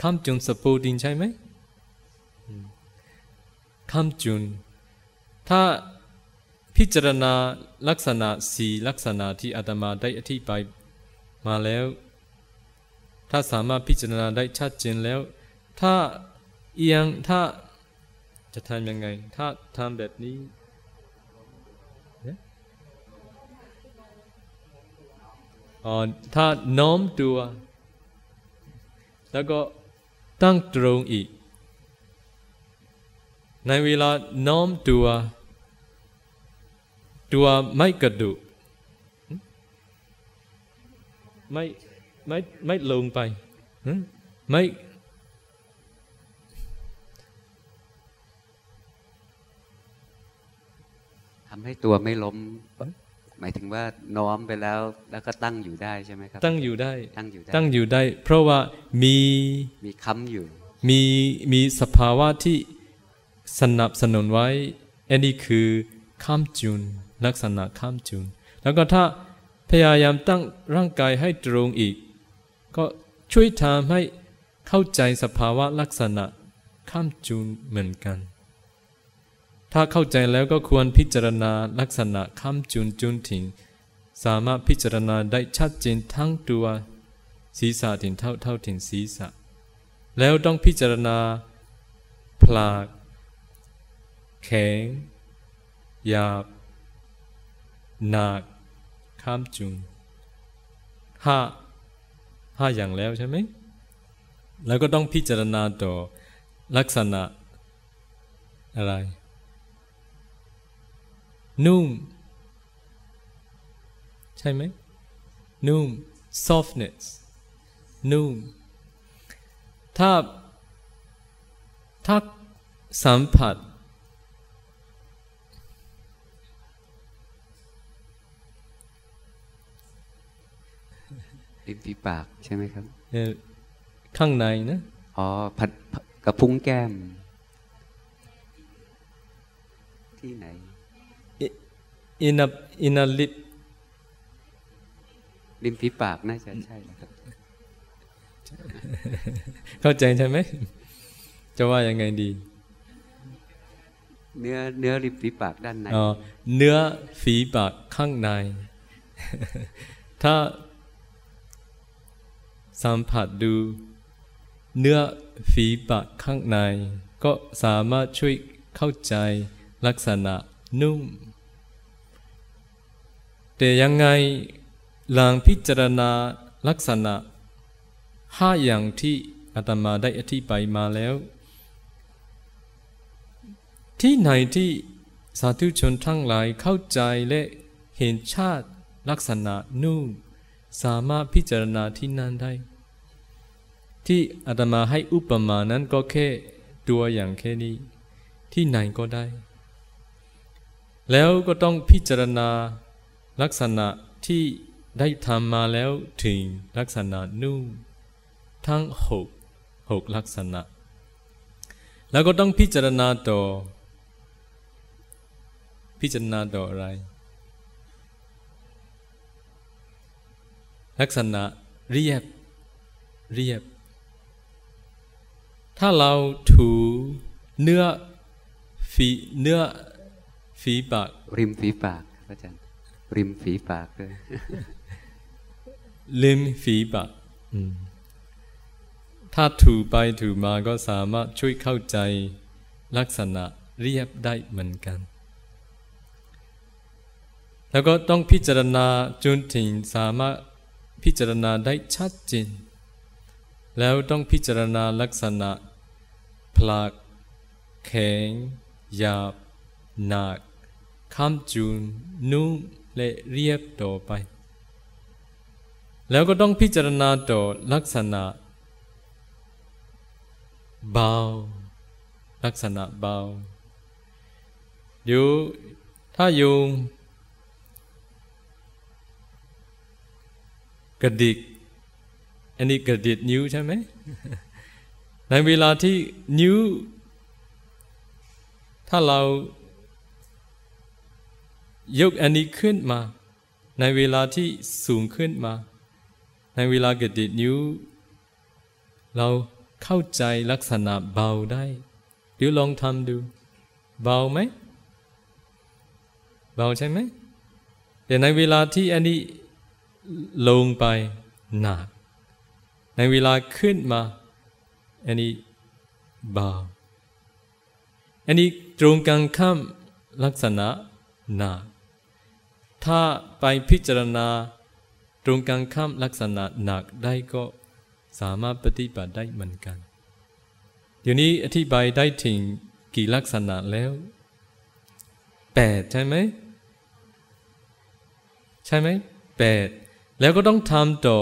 คำจุนสปูดินใช่ไหมคำจุน ถ้าพิจารณาลักษณะสีลักษณะที่อาตมาได้อธิบาย มาแล้ว ถ้าสามารถพิจารณาได้ชัดเจนแล้ว ถ้าเอียงถ้าจะทำยังไง ถ้าทำแบบนี้ถ้าน้อมตัว แล้วก็ตั้งตรงอีก ในเวลาน้อมตัว ตัวไม่กระดุ ไม่ไม่ไม่ลงไปไม่ทำให้ตัวไม่ล้ม หมายถึงว่าน้อมไปแล้ว แล้วก็ตั้งอยู่ได้ใช่ไหมครับ ตั้งอยู่ได้ ตั้งอยู่ได้ ตั้งอยู่ได้ เพราะว่ามีมีค้ำอยู่ มีมีสภาวะที่สนับสนุนไว้ อันนี้คือข้ามจุน ลักษณะข้ามจุน แล้วก็ถ้า พยายามตั้งร่างกายให้ตรงอีก ก็ช่วยทำให้เข้าใจสภาวะลักษณะข้ามจูนเหมือนกัน ถ้าเข้าใจแล้วก็ควรพิจารณาลักษณะข้ามจูนจูนถิงสามารถพิจารณาได้ชัดเจนทั้งตัว ศีรษะถึงเท่าเท่าถึงศีรษะ แล้วต้องพิจารณาพลาก แข็งหยาบหนัก ข้ามจุนห้าห้าอย่างแล้วใช่ไหม แล้วก็ต้องพิจารณาต่อลักษณะอะไร นุ่ม ใช่ไหม นุ่ม softness นุ่ม ถ้าถ้าสัมผัส ริมฝีปากใช่ไหมครับข้างในนะอ๋อผัดกระพุ้งแก้ม ที่ไหน in a in a lip ริมฝีปากน่าจะใช่ครับ เข้าใจใช่ไหม จะว่ายังไงดี เนื้อเนื้อริมฝีปากด้านในอ๋อเนื้อฝีปากข้างใน ถ้า สัมผัสดู เนื้อฝีปากข้างใน ก็สามารถช่วยเข้าใจลักษณะนุ่ม แต่ยังไงหลังพิจารณาลักษณะห้าอย่างที่อาตมาได้อธิบายมาแล้ว ที่ไหนที่สาธุชนทั้งหลายเข้าใจและเห็นชาติลักษณะนุ่ม สามารถพิจารณาที่นั่นได้ ที่อาตมาให้อุปมานั้นก็แค่ตัวอย่างแค่นี้ ที่ไหนก็ได้ แล้วก็ต้องพิจารณาลักษณะที่ได้ทำมาแล้วถึงลักษณะนุ่มทั้งหกหกลักษณะ แล้วก็ต้องพิจารณาต่อ พิจารณาต่ออะไร ลักษณะเรียบ เรียบ ถ้าเราถูเนื้อฝีเนื้อฝีปาก ริมฝีปากอาจารย์ริมฝีปากด้วยริมฝีปากถ้าถูไปถูมาก็สามารถช่วยเข้าใจ ลักษณะเรียบได้เหมือนกัน แล้วก็ต้องพิจารณาจนถึงสามารถ พิจารณาได้ชัดเจน แล้วต้องพิจารณาลักษณะพลากแข็ง หยาบ หนักข้ามจูน นุ่มและเรียบต่อไป แล้วก็ต้องพิจารณาต่อลักษณะ เบา ลักษณะเบาอยู่ถ้าโยม กระดิก อันนี้กระดิกนิ้วใช่ไหมในเวลาที่นิ้ว ถ้าเรายกอันนี้ขึ้นมา ในเวลาที่สูงขึ้นมา ในเวลากระดิกนิ้ว เราเข้าใจลักษณะเบาได้เดี๋ยวลองทำดู เบาไหม เบาใช่ไหมแต่ในเวลาที่อันนี้ ลงไปหนัก ในเวลาขึ้นมาอันนี้เบาอันนี้ตรงกันข้ามลักษณะหนัก ถ้าไปพิจารณา ตรงกันข้ามลักษณะหนักได้ก็สามารถปฏิบัติได้เหมือนกันเดี๋ยวนี้อธิบายได้ถึงกี่ลักษณะแล้วแปดใช่ไหม ใช่ไหมแปด แล้วก็ต้องทำต่อ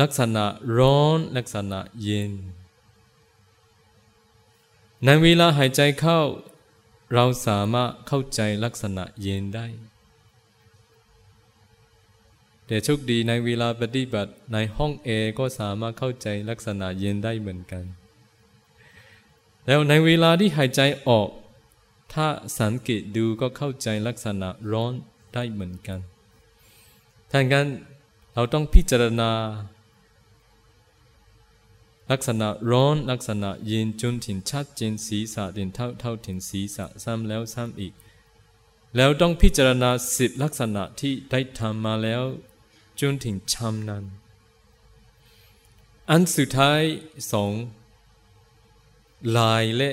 ลักษณะร้อนลักษณะเย็น ในเวลาหายใจเข้า เราสามารถเข้าใจลักษณะเย็นได้ แต่โชคดีในเวลาปฏิบัติในห้องเอก็สามารถเข้าใจลักษณะเย็นได้เหมือนกัน แล้วในเวลาที่หายใจออก ถ้าสังเกตดูก็เข้าใจลักษณะร้อนได้เหมือนกัน ถ้างั้นเราต้องพิจารณา ลักษณะร้อนลักษณะเย็นจนถึงชัดเจนศีรษะถึงเท่าเท่าถึงศีรษะซ้ำแล้วซ้ำอีก แล้วต้องพิจารณาสิบลักษณะที่ได้ทำมาแล้ว จนถึงชำนาญอันสุดท้ายสองลายและ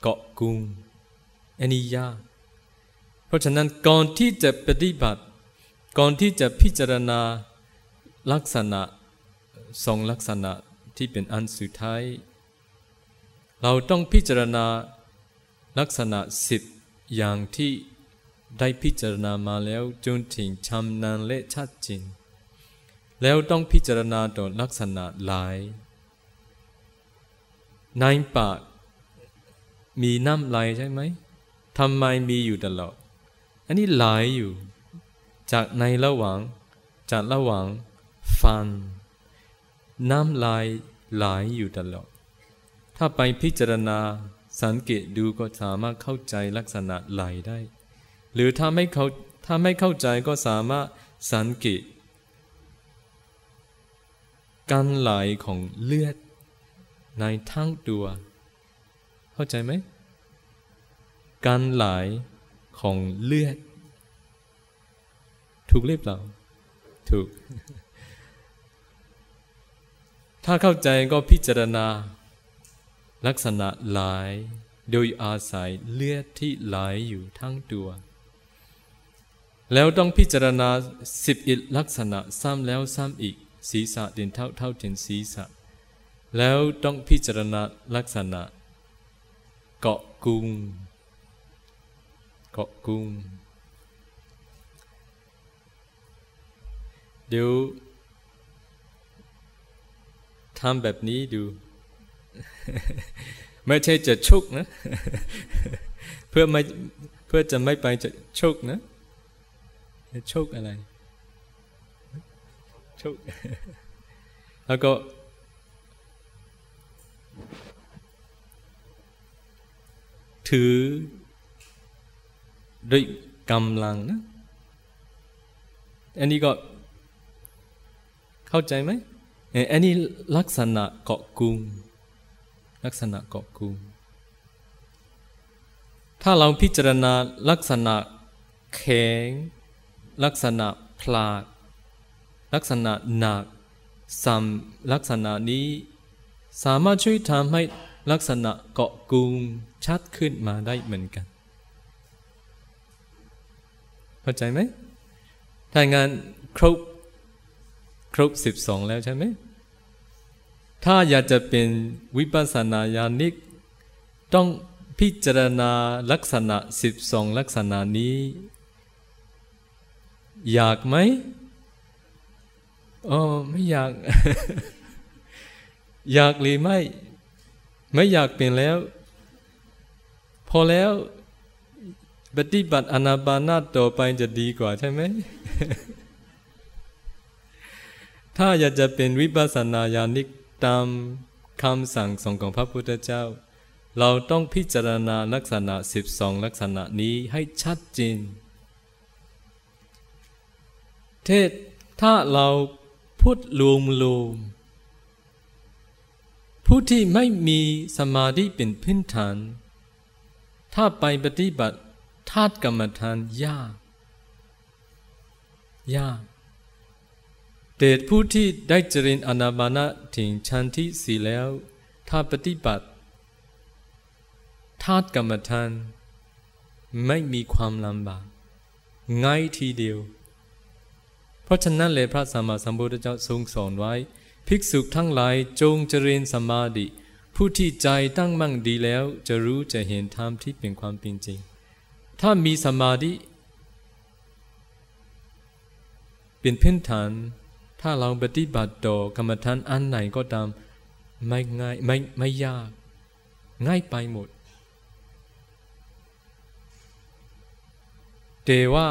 เกาะกุงอันนี้ยากเพราะฉะนั้นก่อนที่จะปฏิบัติ ก่อนที่จะพิจารณาลักษณะสองลักษณะที่เป็นอันสุดท้าย เราต้องพิจารณาลักษณะสิบอย่างที่ได้พิจารณามาแล้วจนถึงชำนาญและชัดเจนแล้วต้องพิจารณาต่อลักษณะหลาย ในปากมีน้ำไหลใช่ไหมทำไมมีอยู่ตลอด อันนี้ไหลอยู่ จากในระหว่างจากระหว่างฟัน น้ำลายไหลอยู่ตลอด ถ้าไปพิจารณาสังเกตดูก็สามารถเข้าใจลักษณะไหลได้ หรือถ้าไม่เข้าถ้าไม่เข้าใจก็สามารถสังเกตการไหลของเลือดในทั้งตัว เข้าใจไหมการไหลของเลือด ถูกเรียบเราถูก ถ้าเข้าใจก็พิจารณา ลักษณะหลโดยอาศัยเลือดที่ไหลอยู่ทั้งตัว แล้วต้องพิจารณาสิบอิลักษณะซ้ำแล้วซ้ำอีก ศีรษะเด่นเท่าเท่าถึงศีรษะ แล้วต้องพิจารณาลักษณะ เกาะกุ้งเกาะกุ้ง เดี๋ยวทำแบบนี้ดู ไม่ใช่จะชุกนะ เพื่อไม่เพื่อจะไม่ไปจะชุกนะชุกอะไรชุกแล้วก็ ถือด้วยกำลังนะ อันนี้ก็ เข้าใจไหมอันนี้ลักษณะเกาะกุมลักษณะเกาะกุมถ้าเราพิจารณาลักษณะแข็ง ลักษณะพลาด ลักษณะหนักซ้ำลักษณะนี้ สามารถช่วยทำให้ลักษณะเกาะกุมชัดขึ้นมาได้เหมือนกันเข้าใจไหมถ้างานครบ ครบสิบสองแล้วใช่ไหม ถ้าอยากจะเป็นวิปัสสนาญาณิก ต้องพิจารณาลักษณะสิบสองลักษณะนี้ อยากไหมอ๋อไม่อยาก อยากหรือไม่ ไม่อยากเป็นแล้ว พอแล้วปฏิบัติอนาบานาต่อไปจะดีกว่าใช่ไหม ถ้าอยากจะเป็นวิปัสสนาญาณิกตามคำสั่งสองของพระพุทธเจ้า เราต้องพิจารณาลักษณะสิบสองลักษณะนี้ให้ชัดเจนเทศถ้าเราพูดรวมรวมผู้ที่ไม่มีสมาธิเป็นพื้นฐาน ถ้าไปปฏิบัติธาตุกรรมฐานยาก ยาก แต่ผู้ที่ได้เจริญอนาบานะถึงชั้นที่สี่แล้ว ถ้าปฏิบัติธาตุกรรมฐานไม่มีความลำบากง่ายทีเดียว เพราะฉะนั้นเลยพระสัมมาสัมพุทธเจ้าทรงสอนไว้ ภิกษุทั้งหลายจงเจริญสมาธิผู้ที่ใจตั้งมั่งดีแล้ว จะรู้จะเห็นธรรมที่เป็นความเป็นจริง ถ้ามีสมาธิเป็นพื้นฐาน ถ้าเราปฏิบัติต่อกรรมฐานอันไหนก็ตาม ไม่ง่ายไม่ไม่ยาก ง่ายไปหมด แต่ว่า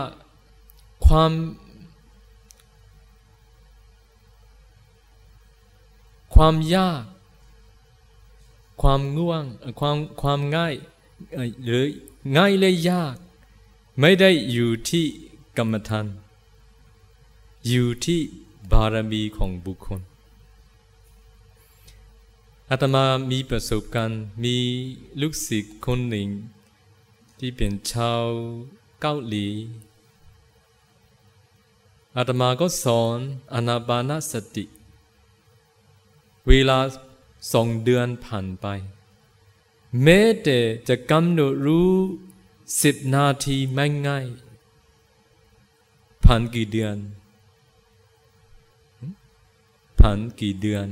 ความ ความยาก ความง่วงความความง่ายหรือง่ายเลยยาก ไม่ได้อยู่ที่กรรมฐานอยู่ที่ บารมีของบุคคลอาตมามีประสบการณ์มีลูกศิษย์คนหนึ่ง ที่เป็นชาวเกาหลีอาตมาก็สอนอนาบานาสติ เวลาสองเดือนผ่านไป แม้แต่จะกำหนดรู้สิบนาทีไม่ง่ายผ่านกี่เดือน ผ่านกี่เดือน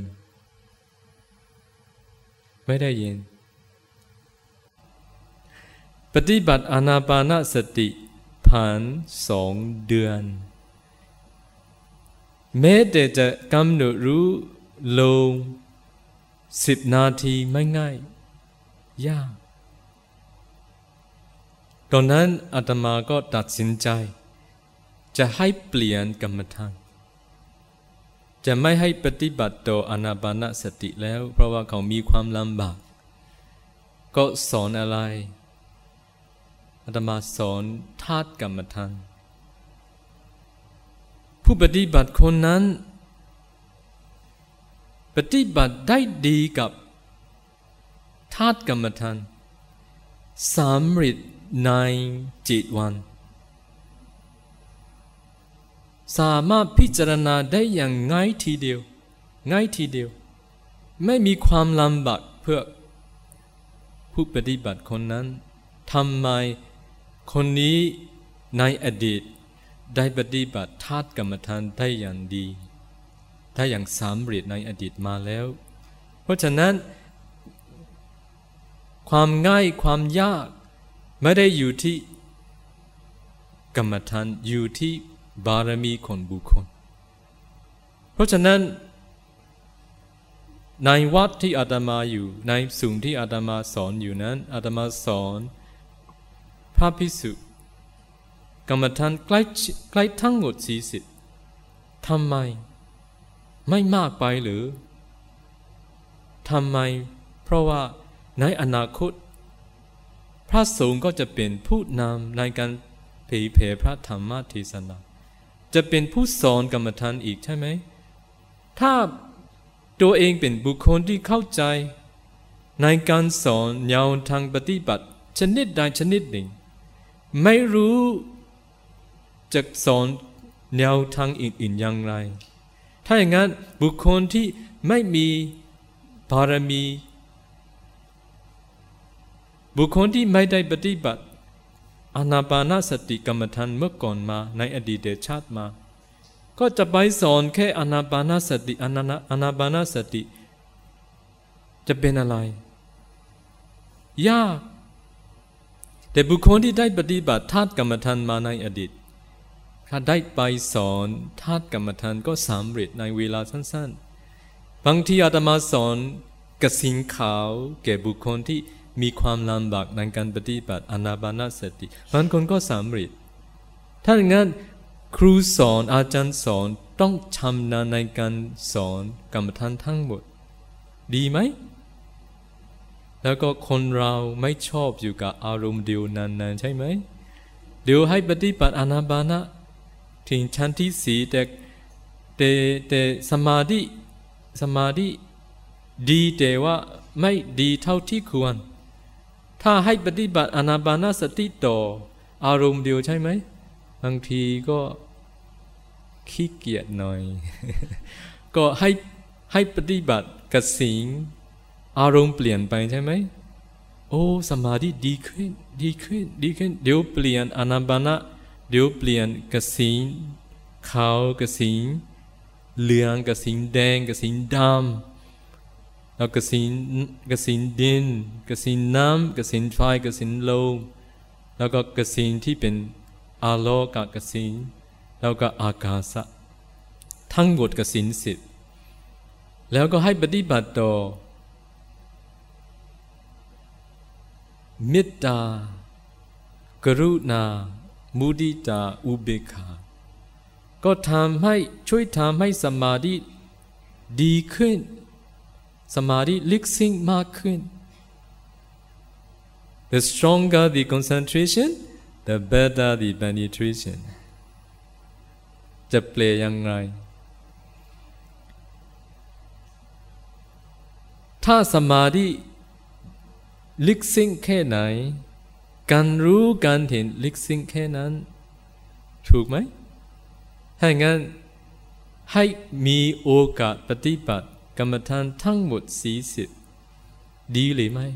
ไม่ได้ยิน ปฏิบัติอนาปานสติผ่านสองเดือน แม้แต่จะกำหนดรู้ลงสิบนาทีไม่ง่าย ยาก ตอนนั้นอาตมาก็ตัดสินใจ จะให้เปลี่ยนกรรมฐาน จะไม่ให้ปฏิบัติต่ออนาบานสติแล้ว เพราะว่าเขามีความลำบาก ก็สอนอะไรอาตมาสอนธาตุกรรมฐานผู้ปฏิบัติคนนั้น ปฏิบัติได้ดีกับธาตุกรรมฐานสามฤทธิ์ในจิตวัน สามารถพิจารณาได้อย่างง่ายทีเดียว ง่ายทีเดียว ไม่มีความลำบากเพื่อ ผู้ปฏิบัติคนนั้นทำไมคนนี้ในอดีตได้ปฏิบัติธาตุกรรมฐานได้อย่างดีได้อย่างสามฤทธิ์ในอดีตมาแล้ว เพราะฉะนั้น ความง่ายความยาก ไม่ได้อยู่ที่กรรมฐานอยู่ที่ บารมีของบุคคล เพราะฉะนั้น ในวัดที่อาตมาอยู่ ในสูงที่อาตมาสอนอยู่นั้นอาตมาสอนพระพิสุกรรมฐานใกล้ใกล้ทั้งหมดสี่สิบทำไม ไม่มากไปหรือทำไม เพราะว่าในอนาคต พระสงฆ์ก็จะเป็นผู้นำในการเผยแผ่พระธรรมเทศนา จะเป็นผู้สอนกรรมฐานอีกใช่ไหม ถ้าตัวเองเป็นบุคคลที่เข้าใจ ในการสอนแนวทางปฏิบัติชนิดใดชนิดหนึ่ง ไม่รู้จะสอนแนวทางอื่นๆอย่างไร ถ้าอย่างนั้นบุคคลที่ไม่มีบารมี บุคคลที่ไม่ได้ปฏิบัติ อานาปานาสติกรรมฐานเมื่อก่อนมาในอดีตชาติมา ก็จะไปสอนแค่อานาปานาสติอานาอานาปานาสติ จะเป็นอะไร ยาก แต่บุคคลที่ได้ปฏิบัติธาตุกรรมฐานมาในอดีต ถ้าได้ไปสอนธาตุกรรมฐานก็สำเร็จในเวลาสั้นๆบางทีอาตมาสอนกสินขาวแก่บุคคลที่ มีความลำบากในการปฏิบัติอนาบานาสติบางคนก็สำเร็จถ้าอย่างนั้นครูสอนอาจารย์สอนต้องชำนาญในการสอนกรรมฐานทั้งหมด ดีไหม แล้วก็คนเราไม่ชอบอยู่กับอารมณ์เดียวนานๆใช่ไหม เดี๋ยวให้ปฏิบัติอนาบานะ ถึงชั้นที่สีแต่แต่แต่สมาธิสมาธิดีแต่ว่าไม่ดีเท่าที่ควร ถ้าให้ปฏิบัติอนาบานาสติต่อ อารมณ์เดียวใช่ไหมบางทีก็ขี้เกียจหน่อย ก็ให้ให้ปฏิบัติกับสิงอารมณ์เปลี่ยนไปใช่ไหมโอ้สมาธิดีขึ้นดีขึ้นดีขึ้นเดี๋ยวเปลี่ยนอนาบานะเดี๋ยวเปลี่ยนกสิงขาวกสิงเหลืองกสิงแดงกสิงดำ แล้วกสินกสินดินกสินน้ำกสินไฟกสินลมแล้วก็กสินที่เป็นอาโลกกสินแล้วก็อากาศทั้งหมดกสินสิบแล้วก็ให้ปฏิบัติต่อเมตตากรุณา มุดิตา อุเบกขาก็ทำให้ช่วยทำให้สมาธิดีขึ้น สมาธิลึกซึ้งมากขึ้น The stronger the concentration the better the penetration จะเปลี่ยนยังไง ถ้าสมาธิลึกซึ้งแค่ไหน การรู้การเห็นลึกซึ้งแค่นั้น ถูกไหมถ้างั้นให้มีโอกาสปฏิบัติ รรมฐานทั้งหมดสีสิบดีหรือไม่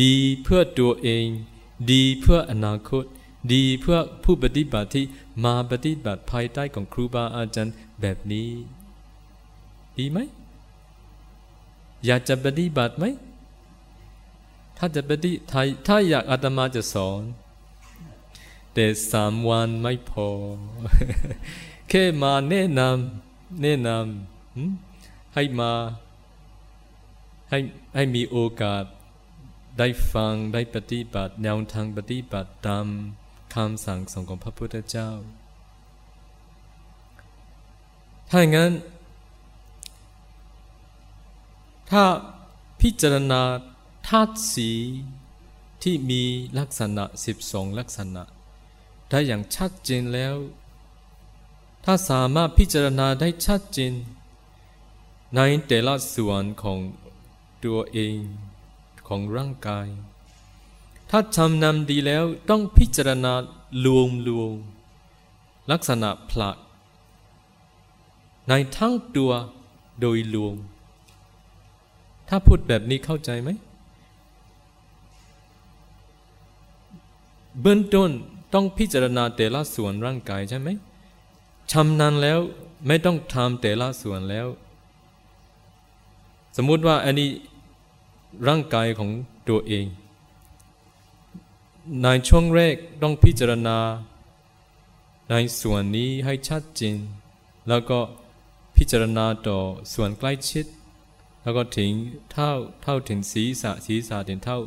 ดีเพื่อตัวเอง ดีเพื่ออนาคต ดีเพื่อผู้ปฏิบัติที่มาปฏิบัติภายใต้ของครูบาอาจารย์แบบนี้ ดีไหม อยากจะปฏิบัติไหม ถ้าจะปฏิถ้าถ้าอยากอาตมาจะสอน แต่สามวันไม่พอ แค่มาแนะนำแนะนำ ให้มาให้ให้มีโอกาสได้ฟังได้ปฏิบัติแนวทางปฏิบัติตามคำสั่งสอนของพระพุทธเจ้า ถ้าอย่างนั้น ถ้าพิจารณาธาตุสีที่มีลักษณะสิบสองลักษณะ ได้อย่างชัดเจนแล้ว ถ้าสามารถพิจารณาได้ชัดเจน ในแต่ละส่วนของตัวเองของร่างกาย ถ้าชำนำดีแล้วต้องพิจารณารวมรวมลักษณะผลัก ในทั้งตัวโดยรวม ถ้าพูดแบบนี้เข้าใจไหม เบื้องต้นต้องพิจารณาแต่ละส่วนร่างกายใช่ไหมชำนาญแล้วไม่ต้องทำแต่ละส่วนแล้ว สมมุติว่าอันนี้ร่างกายของตัวเอง ในช่วงแรกต้องพิจารณา ในส่วนนี้ให้ชัดเจนแล้วก็พิจารณาต่อส่วนใกล้ชิด แล้วก็ถึงเท่าเท่าถึงศีรษะศีรษะถึงเท่า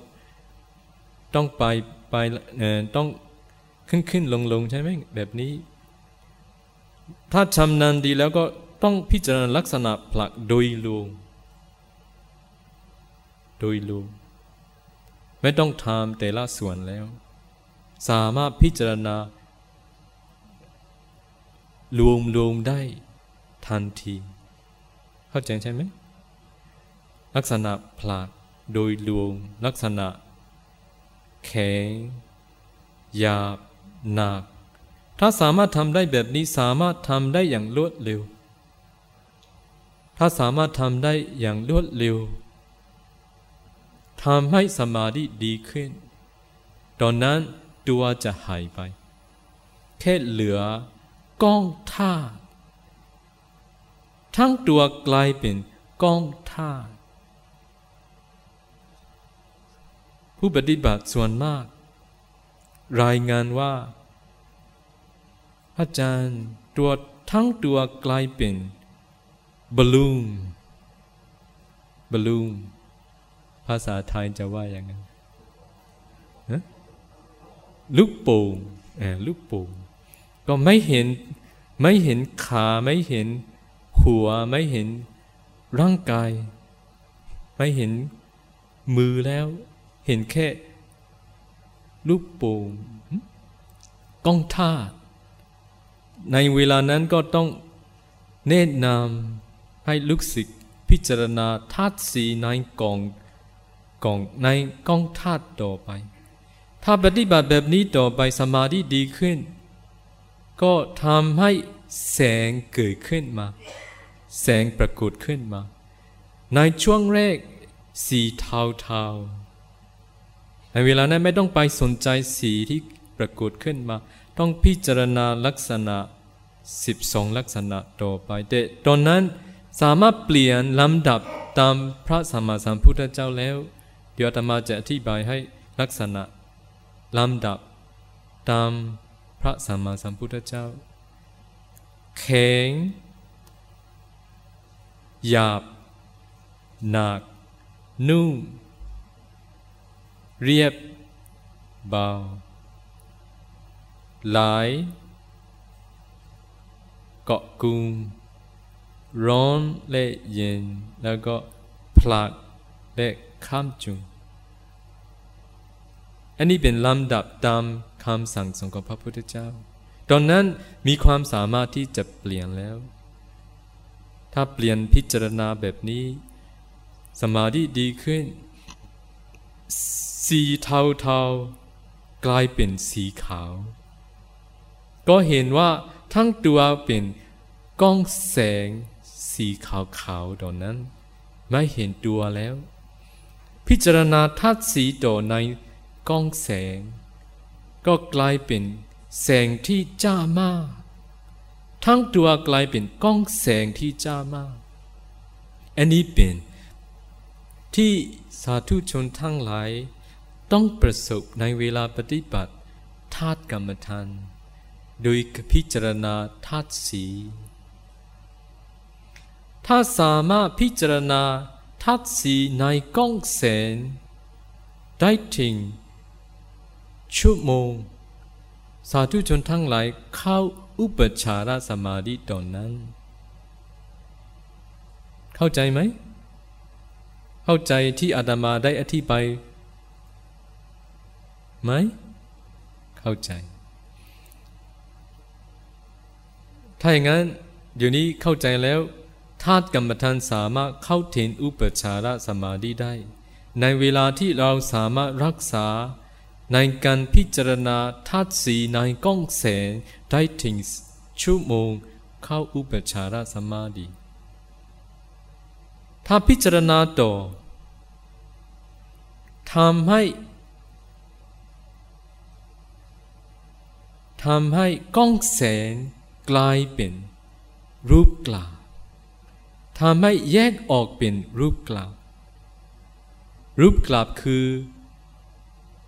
ต้องไปไปเอ่อต้องขึ้นขึ้นลงลงใช่ไหมแบบนี้ ถ้าชำนาญดีแล้วก็ต้องพิจารณาลักษณะผลักโดยรวม โดยรู้ไม่ต้องทำแต่ละส่วนแล้ว สามารถพิจารณา รวมรวมได้ทันที เข้าใจใช่ไหม ลักษณะผลักโดยรวมลักษณะ แข็งหยาบหนัก ถ้าสามารถทำได้แบบนี้สามารถทำได้อย่างรวดเร็ว ถ้าสามารถทำได้อย่างรวดเร็ว ทำให้สมาธิดีขึ้น ตอนนั้นตัวจะหายไป แค่เหลือกล้องท่าทั้งตัวกลายเป็นกล้องท่าผู้ปฏิบัติส่วนมาก รายงานว่า อาจารย์ตัวทั้งตัวกลายเป็นบอลลูนบอลลูน ภาษาไทยจะว่าอย่างไงลูกโป่งลูกโป่งก็ไม่เห็นไม่เห็นขาไม่เห็นหัวไม่เห็นร่างกาย ไม่เห็นมือแล้ว เห็นแค่ลูกโป่งก้องท่าในเวลานั้นก็ต้องแนะนำให้ลูกศิษย์พิจารณาธาตุสีในกอง กองในกองธาตุต่อไป ถ้าปฏิบัติแบบนี้ต่อไปสมาธิดีขึ้น ก็ทำให้แสงเกิดขึ้นมา แสงปรากฏขึ้นมา ในช่วงแรกสีเทาเทาในเวลานั้นไม่ต้องไปสนใจสีที่ปรากฏขึ้นมา ต้องพิจารณาลักษณะ 12 ลักษณะต่อไปแต่ตอนนั้นสามารถเปลี่ยนลำดับตามพระสัมมาสัมพุทธเจ้าแล้ว เดี๋ยวธรรมาจะอธิบายให้ลักษณะลำดับ ตามพระสัมมาสัมพุทธเจ้า แข็ง หยาบ หนัก นุ่ม เรียบ เบา หลาย เกาะกุม ร้อนและเย็น แล้วก็ผลักและ ข้ามจุง อันนี้เป็นลำดับตามคำสั่งสอนของพระพุทธเจ้า ตอนนั้นมีความสามารถที่จะเปลี่ยนแล้ว ถ้าเปลี่ยนพิจารณาแบบนี้ สมาธิดีขึ้น สีเทาเทากลายเป็นสีขาว ก็เห็นว่าทั้งตัวเป็นก้องแสงสีขาวขาวตอนนั้น ไม่เห็นตัวแล้ว พิจารณาธาตุสีต่อในก้องแสง ก็กลายเป็นแสงที่จ้ามาก ทั้งตัวกลายเป็นก้องแสงที่จ้ามาก อันนี้เป็น ที่สาธุชนทั้งหลาย ต้องประสบในเวลาปฏิบัติธาตุกรรมฐานโดยพิจารณาธาตุสี ถ้าสามารถพิจารณา ทัศสีในก้องแสงได้ถึงชั่วโมงสาธุชนทั้งหลายเข้าอุปชารสมาธิตอนนั้น เข้าใจไหม เข้าใจที่อาตมาได้อธิบายไหม เข้าใจ ถ้าอย่างนั้น เดี๋ยวนี้เข้าใจแล้วาตุกรรมฐานสามารถเข้าถึงอุปชารสมาธิได้ ในเวลาที่เราสามารถรักษา ในการพิจารณาธาตุสีในกล้องแสงได้ถึงชั่วโมงเข้าอุปชารสมาธิถ้าพิจารณาต่อทำให้ทำให้กล้องแสงกลายเป็นรูปกลา ทำให้แยกออกเป็นรูปกลับรูปกลับคือ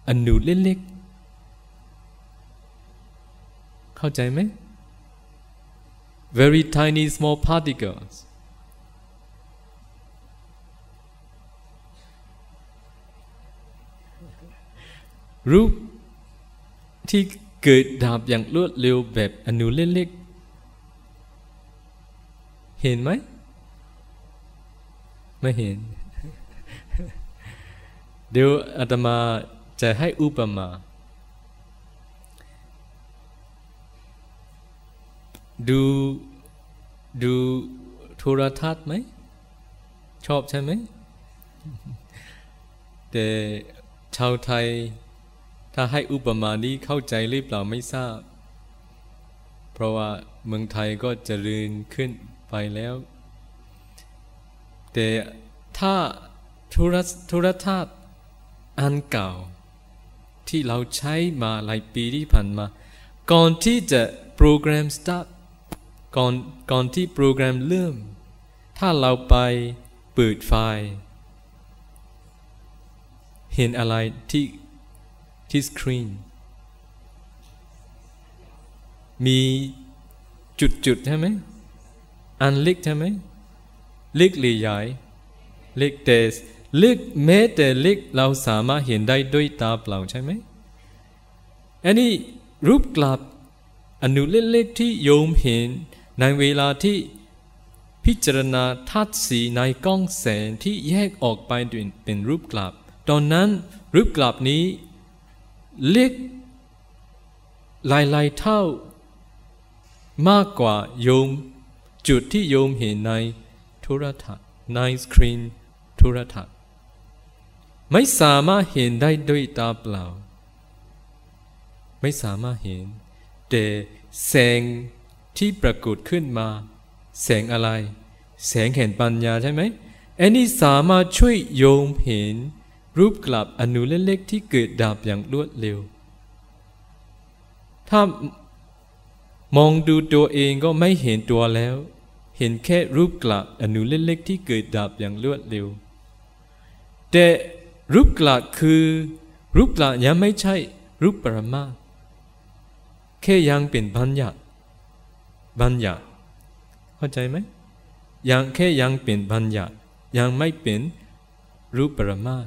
อนุเล็กๆ เข้าใจไหม very tiny small particles รูปที่เกิดดับอย่างรวดเร็วแบบอนุเล็กๆ เห็นไหม ไม่เห็น เดี๋ยวอาตมาจะให้อุปมา ดูดูโทรทัศน์ไหม ชอบใช่ไหม แต่ชาวไทย ถ้าให้อุปมานี้เข้าใจหรือเปล่าไม่ทราบ เพราะว่าเมืองไทยก็เจริญขึ้นไปแล้ว แต่ถ้าธุรธุรทัศน์อันเก่า ที่เราใช้มาหลายปีที่ผ่านมา ก่อนที่จะโปรแกรม start ก่อนก่อนที่โปรแกรมเริ่ม ถ้าเราไปเปิดไฟล์ เห็นอะไรที่ที่สครีนมีจุดๆใช่ไหมอันเล็กใช่ไหม เล็กหรือใหญ่เล็กแต่เล็กแม้แต่เล็กเราสามารถเห็นได้ด้วยตาเปล่าใช่ไหมอันนี้รูปกลับอนุเล็กๆที่โยมเห็นในเวลาที่พิจารณาทัศสีในกล้องแสงที่แยกออกไปเป็นรูปกลับ ตอนนั้นรูปกลับนี้เล็กหลายๆเท่ามากกว่าโยมจุดที่โยมเห็นใน ทรทัศน์ในสกรีนโทรทัศน์ไม่สามารถเห็นได้ด้วยตาเปล่า ไม่สามารถเห็น แต่แสงที่ปรากฏขึ้นมา แสงอะไร แสงแห่งปัญญาใช่ไหมอันนี้สามารถช่วยโยมเห็น รูปกลับอนุเล็กๆที่เกิดดับอย่างรวดเร็ว ถ้ามองดูตัวเองก็ไม่เห็นตัวแล้ว เห็นแค่รูปกลับอนุเล็กๆที่เกิดดับอย่างรวดเร็ว แต่รูปกลับคือ รูปกลับยังไม่ใช่รูปปรมาแค่ยังเป็นบัญญัติบัญญัติเข้าใจไหมยังแค่ยังเป็นบัญญัติยังไม่เป็นรูปปรมา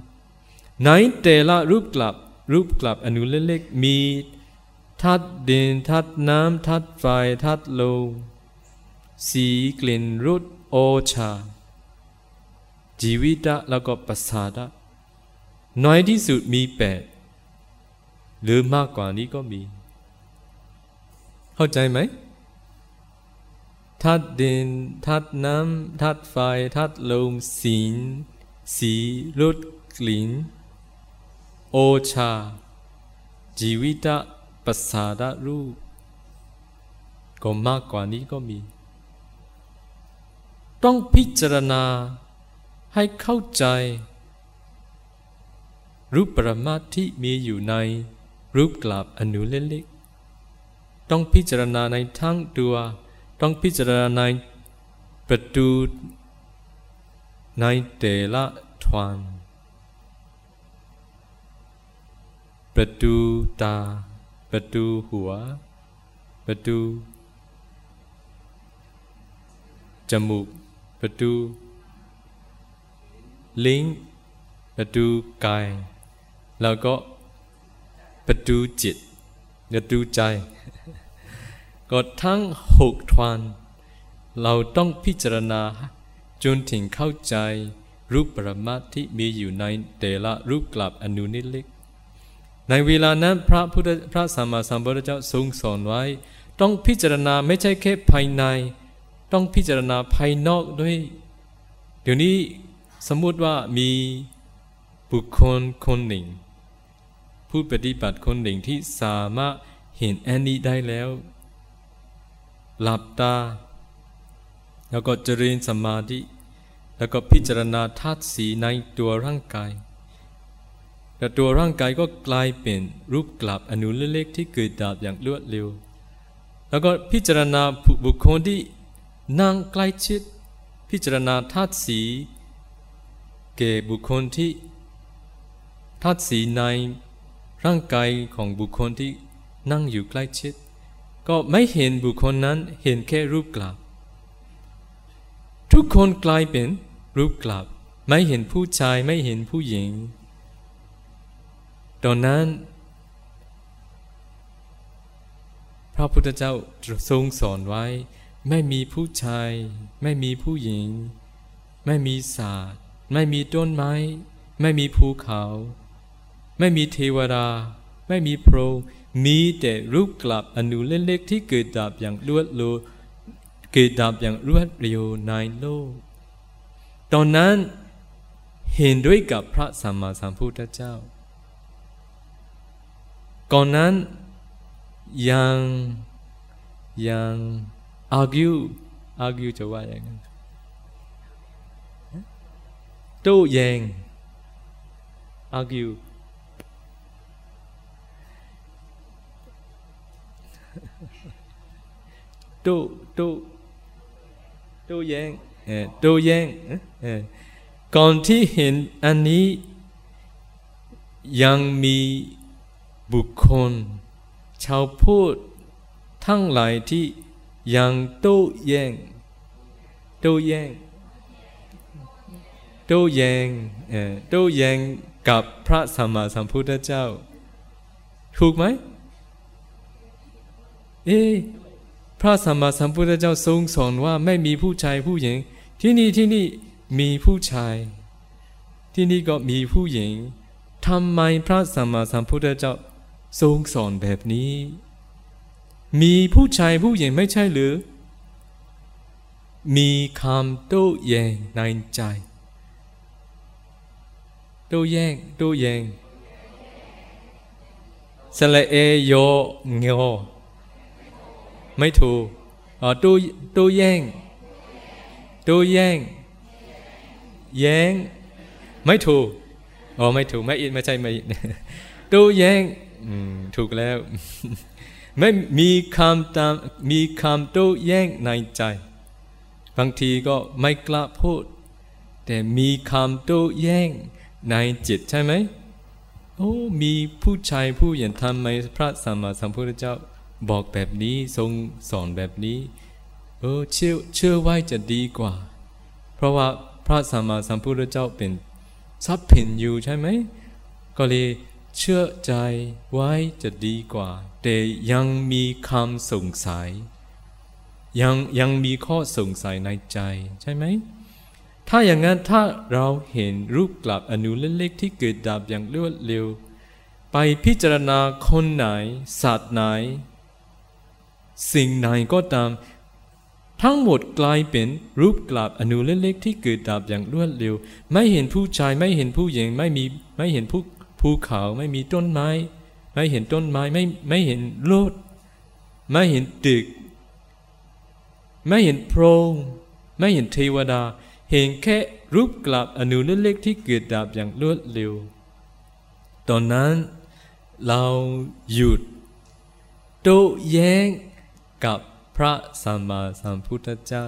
ในแต่ละรูปกลับรูปกลับอนุเล็กๆมีทัดดินทัดน้ำทัดไฟทัดลม สีกลิ่นรสโอชาชีวิตะแล้วก็ปัสสาวะน้อยที่สุดมีแปดหรือมากกว่านี้ก็มี เข้าใจไหมทัดดินทัดน้ำทัดไฟทัดลมสีสีรสกลิ่นโอชาชีวิตะปัสสาวะรูปก็มากกว่านี้ก็มี ต้องพิจารณาให้เข้าใจ รูปปรมาที่มีอยู่ในรูปกลับอนุเล็กๆต้องพิจารณาในทั้งตัว ต้องพิจารณาในประตูในแต่ละทวานประตูตา ประตูหัว ประตูจมูก ประตู ลิ้นประตูกาย แล้วก็ประตูจิตประตูใจ ก็ทั้งหกทวานเราต้องพิจารณาจนถึงเข้าใจรูปปรมัตที่มีอยู่ในแต่ละรูปกลับอนุนิลิกในเวลานั้นพระพุทธพระสัมมาสัมพุทธเจ้าทรงสอนไว้ ต้องพิจารณาไม่ใช่แค่ภายใน ต้องพิจารณาภายนอกด้วย เดี๋ยวนี้สมมติว่ามีบุคคลคนหนึ่ง ผู้ปฏิบัติคนหนึ่งที่สามารถเห็นแอนนี้ได้แล้ว หลับตา แล้วก็เจริญสมาธิแล้วก็พิจารณาธาตุสีในตัวร่างกายแต่ตัวร่างกายก็กลายเป็นรูปกลับอนุเล็กๆที่เกิดดับอย่างรวดเร็ว แล้วก็พิจารณาบุคคลที่ นั่งใกล้ชิด พิจารณาธาตุสี เก่บุคคลที่ธาตุสีในร่างกายของบุคคลที่นั่งอยู่ใกล้ชิด ก็ไม่เห็นบุคคลนั้นเห็นแค่รูปกลับ ทุกคนกลายเป็นรูปกลับ ไม่เห็นผู้ชายไม่เห็นผู้หญิง ตอนนั้น พระพุทธเจ้าทรงสอนไว้ ไม่มีผู้ชาย ไม่มีผู้หญิง ไม่มีศาสตร์ ไม่มีต้นไม้ ไม่มีภูเขา ไม่มีเทวดา ไม่มีพรมมีแต่รูปกลับอนุเล็กๆที่เกิดดับอย่างรวดเร็วเกิดดับอย่างรวดเร็วในโลก ตอนนั้นเห็นด้วยกับพระสัมมาสัมพุทธเจ้า ก่อนนั้นยังยัง argue argue จะว่าอย่างนั้นโต้แย้ง argue โต้โต้โต้แย้งเออโต้แย้งเออก่อนที่เห็นอันนี้ยังมีบุคคล ชาวพูดทั้งหลายที่ ยังโต้ย้งโต้ย้งโต้ย้งเออต้ย้งกับพระสัมมาสัมพุทธเจ้า ถูกไหมเอ๊พระสัมมาสัมพุทธเจ้าทรงสอนว่าไม่มีผู้ชายผู้หญิง ที่นี่ที่นี่มีผู้ชาย ที่นี่ก็มีผู้หญิงทำไมพระสัมมาสัมพุทธเจ้าทรงสอนแบบนี้ มีผู้ชายผู้หญิงไม่ใช่หรือ มีคำโต้แย้งในใจ โต้แย้งโต้แย้งสละเอโยงอไม่ถูกอ๋อโตู้ตู้แย่งโต้แย่งแย้ง ไม่ถูกอ๋อไม่ถูกไม่อินไม่ใช่ไม่ตู้แย่งถูกแล้ว ไม่มีคำตามมีคำโต้แย่งในใจ บางทีก็ไม่กล้าพูด แต่มีคำตู้แย่งในจิตใช่ไหมโอ้มีผู้ชายผู้หญิงทำไมพระสัมมาสัมพุทธเจ้าบอกแบบนี้ทรงสอนแบบนี้ เออเชื่อเชื่อไว้จะดีกว่า เพราะว่าพระสัมมาสัมพุทธเจ้าเป็นทรัพย์ผินอยู่ใช่ไหมก็เลย เชื่อใจไว้จะดีกว่า แต่ยังมีคำสงสัย ยังยังมีข้อสงสัยในใจใช่ไหม ถ้าอย่างนั้นถ้าเราเห็นรูปกลับอนุเล็กๆที่เกิดดับอย่างรวดเร็ว ไปพิจารณาคนไหน สัตว์ไหน สิ่งไหนก็ตาม ทั้งหมดกลายเป็นรูปกลับอนุเล็กๆที่เกิดดับอย่างรวดเร็ว ไม่เห็นผู้ชายไม่เห็นผู้หญิงไม่มีไม่เห็นภู ภูเขาไม่มีต้นไม้ ไม่เห็นต้นไม้ไม่ไม่เห็นรถไม่เห็นตึก ไม่เห็นโพรงไม่เห็นเทวดา เห็นแค่รูปกลับอนุเล็กๆที่เกิดดับอย่างรวดเร็ว ตอนนั้นเราหยุดโต้แย้งกับพระสัมมาสัมพุทธเจ้า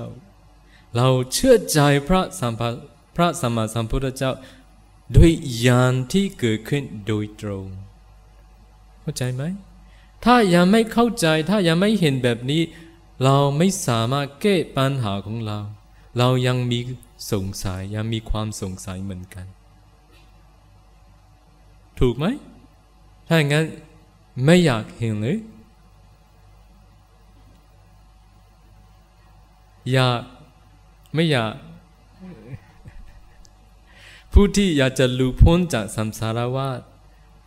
เราเชื่อใจพระสัมพระสัมมาสัมพุทธเจ้า ด้วยญาณที่เกิดขึ้นโดยตรง เข้าใจไหม ถ้ายังไม่เข้าใจถ้ายังไม่เห็นแบบนี้ เราไม่สามารถแก้ปัญหาของเรา เรายังมีสงสัยยังมีความสงสัยเหมือนกัน ถูกไหม ถ้าอย่างนั้นไม่อยากเห็นเลยอยากไม่อยาก ผู้ที่อยากจะหลุดพ้นจากสัมสารวัฏ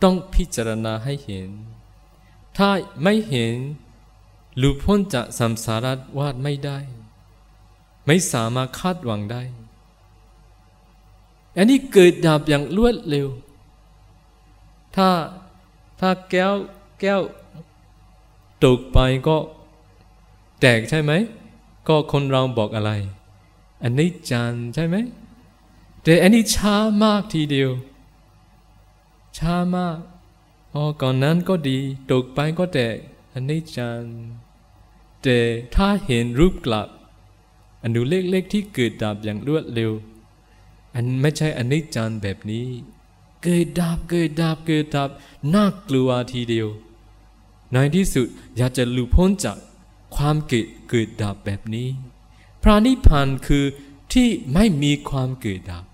ต้องพิจารณาให้เห็น ถ้าไม่เห็นหลุดพ้นจากสัมสารวัฏไม่ได้ ไม่สามารถคาดหวังได้ อันนี้เกิดดับอย่างรวดเร็ว ถ้าถ้าแก้วแก้วตกไปก็แตกใช่ไหม ก็คนเราบอกอะไร อันนี้จันใช่ไหม แต่อันนี้ช้ามากทีเดียว ช้ามากอ๋อก่อนนั้นก็ดีตกไปก็แต่อันนี้จันแต่ถ้าเห็นรูปกลับอันดูเล็กๆที่เกิดดับอย่างรวดเร็ว อันไม่ใช่อันนี้จันแบบนี้ เกิดดับเกิดดับเกิดดับน่ากลัวทีเดียวในที่สุดอยากจะหลุดพ้นจากความเกิดเกิดดับแบบนี้ พระนิพพานคือที่ไม่มีความเกิดดับ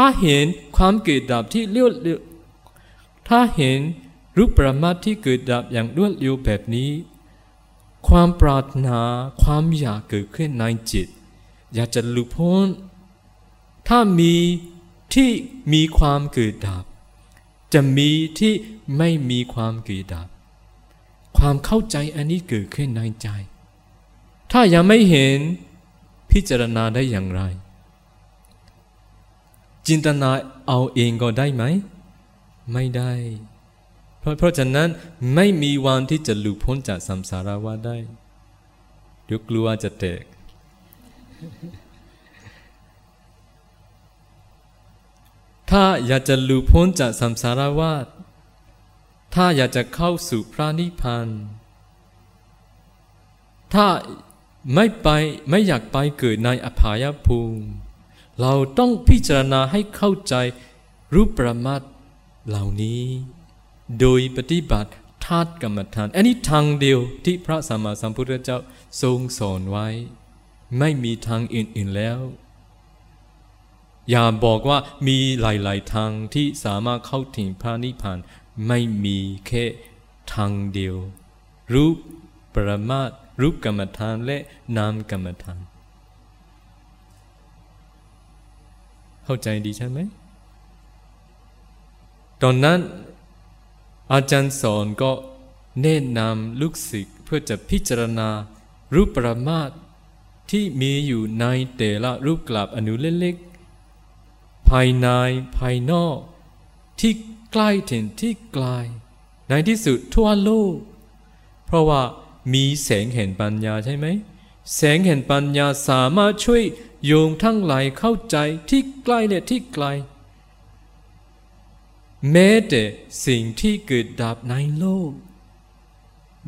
ถ้าเห็นความเกิดดับที่เลี้ยวถ้าเห็นรูปประมาทที่เกิดดับอย่างรวดเร็วแบบนี้ ความปรารถนาความอยากเกิดขึ้นในจิต อยากจะหลุดพ้น ถ้ามีที่มีความเกิดดับ จะมีที่ไม่มีความเกิดดับ ความเข้าใจอันนี้เกิดขึ้นในใจ ถ้ายังไม่เห็นพิจารณาได้อย่างไร จินตนาเอาเองก็ได้ไหม ไม่ได้ เพราะเพราะฉะนั้นไม่มีวันที่จะหลุดพ้นจากสัมสารวัฏได้เดี๋ยวกลัวจะแตกถ้าอยากจะหลุดพ้นจากสัมสารวัฏถ้าอยากจะเข้าสู่พระนิพพานถ้าไม่ไปไม่อยากไปเกิดในอภายภูมิ เราต้องพิจารณาให้เข้าใจรูปประมาทเหล่านี้ โดยปฏิบัติธาตุกรรมฐาน อันนี้ทางเดียวที่พระสัมมาสัมพุทธเจ้าทรงสอนไว้ ไม่มีทางอื่น ๆแล้ว อย่าบอกว่ามีหลาย ๆ ทางที่สามารถเข้าถึงพระนิพพานไม่มีแค่ทางเดียว รูปประมาตรูปกรรมฐานและนามกรรมฐาน เข้าใจดีใช่ไหม ตอนนั้น อาจารย์สอนก็แนะนำลูกศิษย์เพื่อจะพิจารณารูปปรมาตที่มีอยู่ในแต่ละรูปกลับอนุเล็กๆภายในภายนอก ที่ใกล้ถึงที่ไกลในที่สุดทั่วโลก เพราะว่ามีแสงเห็นปัญญาใช่ไหมแสงเห็นปัญญาสามารถช่วย โยงทั้งหลายเข้าใจที่ใกล้และที่ไกล แม้แต่สิ่งที่เกิดดับในโลก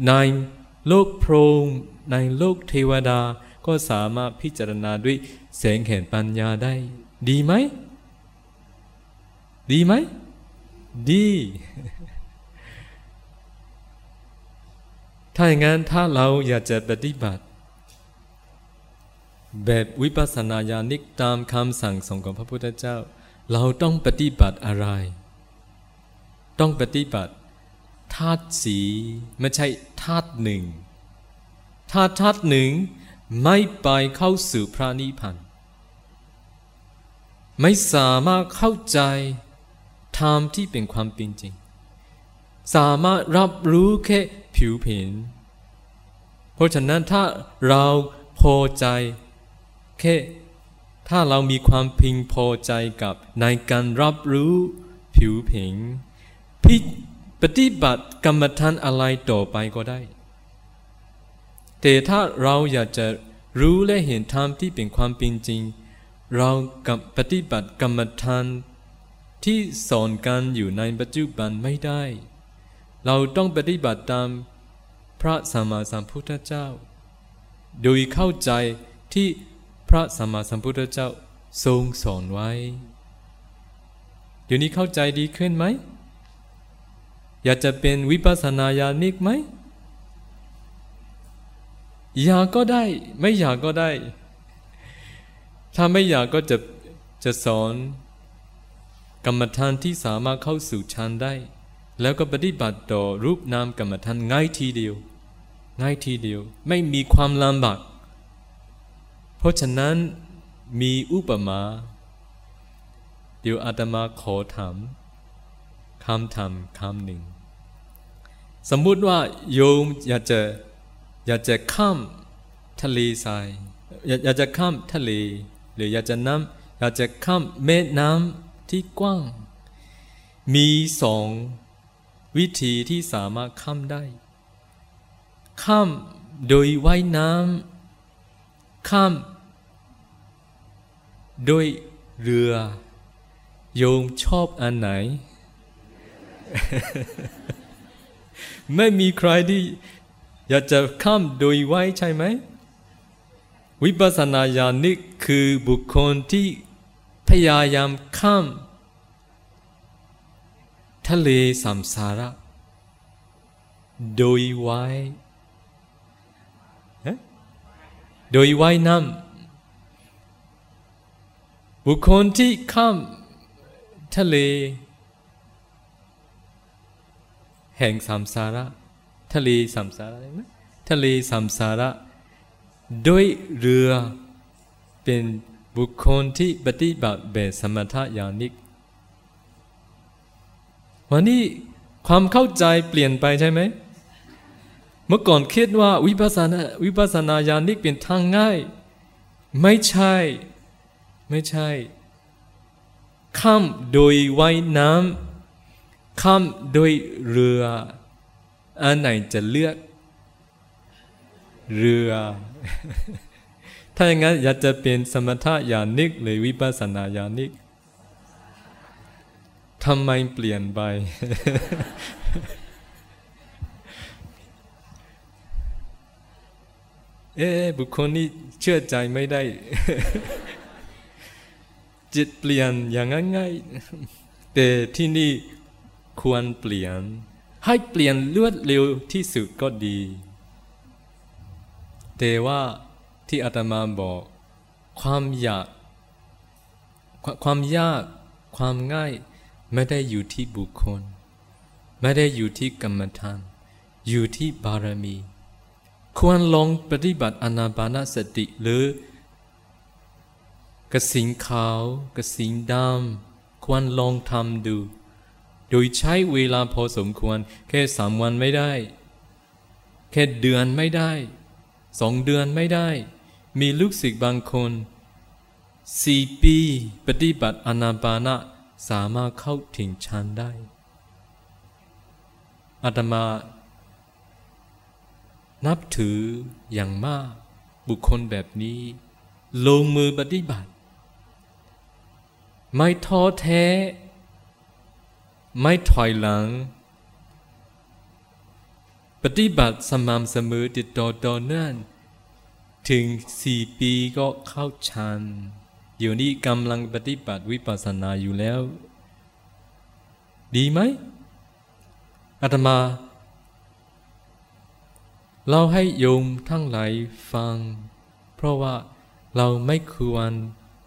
ในโลกพรหมในโลกเทวดาก็สามารถพิจารณาด้วยแสงเห็นปัญญาได้ ดีไหม ดีไหม ดี ถ้าอย่างนั้นถ้าเราอยากจะปฏิบัติ แบบวิปัสสนาญาณิกตามคำสั่งสอนของพระพุทธเจ้า เราต้องปฏิบัติอะไร ต้องปฏิบัติธาตุสีไม่ใช่ธาตุหนึ่งธาตุธาตุหนึ่งไม่ไปเข้าสู่พระนิพพานไม่สามารถเข้าใจธรรมที่เป็นความเป็นจริง สามารถรับรู้แค่ผิวเผิน เพราะฉะนั้นถ้าเราพอใจ แค่ถ้าเรามีความพึงพอใจกับในการรับรู้ผิวเผินพิปฏิบัติกรรมฐานอะไรต่อไปก็ได้ แต่ถ้าเราอยากจะรู้และเห็นธรรมที่เป็นความเป็นจริง เรากับปฏิบัติกรรมฐานที่สอนกันอยู่ในปัจจุบันไม่ได้ เราต้องปฏิบัติตามพระสัมมาสัมพุทธเจ้า โดยเข้าใจที่ พระสัมมาสัมพุทธเจ้าทรงสอนไว้ เดี๋ยวนี้เข้าใจดีขึ้นไหม อยากจะเป็นวิปัสสนาญาณิกไหม อยากก็ได้ ไม่อยากก็ได้ ถ้าไม่อยากก็จะจะสอน กรรมฐานที่สามารถเข้าสู่ฌานได้ แล้วก็ปฏิบัติต่อรูปนามกรรมฐานง่ายทีเดียว ง่ายทีเดียว ไม่มีความลำบาก เพราะฉะนั้นมีอุปมา เดี๋ยวอาตมาขอถามคำถามคำหนึ่ง สมมุติว่าโยมอยากจะอยากจะข้ามทะเลทรายอยากจะข้ามทะเล หรืออยากจะน้ำอยากจะข้ามแม่น้ำที่กว้าง มีสองวิธีที่สามารถข้ามได้ ข้ามโดยว่ายน้ำ ข้ามโดยเรือ โยมชอบอันไหน ไม่มีใครที่อยากจะข้ามโดยไว่ายใช่ไหม วิปัสสนาญาณนี่คือบุคคลที่พยายามข้าม ทะเลสัมสาระ โดยไว้ โดยไว้น้ำบุคคลที่ข้ามทะเล แห่งสัมสาระ ทะเลสัมสาระไหมทะเลสัมสาระ โดยเรือเป็นบุคคลที่ปฏิบัติแบบสมถะญาณิก วันนี้ความเข้าใจเปลี่ยนไปใช่ไหม เมื่อก่อนคิดว่าวิปัสสนาวิปัสสนาญาณิกเป็นทางง่าย ไม่ใช่ ไม่ใช่ข้ามโดยว่ายน้ำข้ามโดยเรืออันไหนจะเลือก เรือ ถ้าอย่างนั้นอยากจะเป็นสมถะญาณิกหรือวิปัสสนาญาณิกทำไมเปลี่ยนไป เอ๊บุคคลนี้เชื่อใจไม่ได้ จิตเปลี่ยนอย่างง่ายๆแต่ที่นี่ควรเปลี่ยน ให้เปลี่ยนรวดเร็วที่สุดก็ดี แต่ว่าที่อาตมาบอก ความอยาก ความยากความง่ายไม่ได้อยู่ที่บุคคล ไม่ได้อยู่ที่กรรมฐาน อยู่ที่บารมี ควรลองปฏิบัติอนาปานสติหรือกสิงขาวกสิงดำควรลองทำดู โดยใช้เวลาพอสมควร แค่สามวันไม่ได้ แค่เดือนไม่ได้ สองเดือนไม่ได้ มีลูกศิษย์บางคนสี่ปีปฏิบัติอนาปานะสามารถเข้าถึงฌานได้อาตมา นับถืออย่างมาก บุคคลแบบนี้ ลงมือปฏิบัติ ไม่ท้อแท้ ไม่ถอยหลัง ปฏิบัติสม่ำเสมอติดต่อต่อเนื่องถึงสี่ปีก็เข้าฌานเดี๋ยวนี้กำลังปฏิบัติวิปัสสนาอยู่แล้ว ดีไหมอาตมา เราให้โยมทั้งหลายฟัง เพราะว่าเราไม่ควร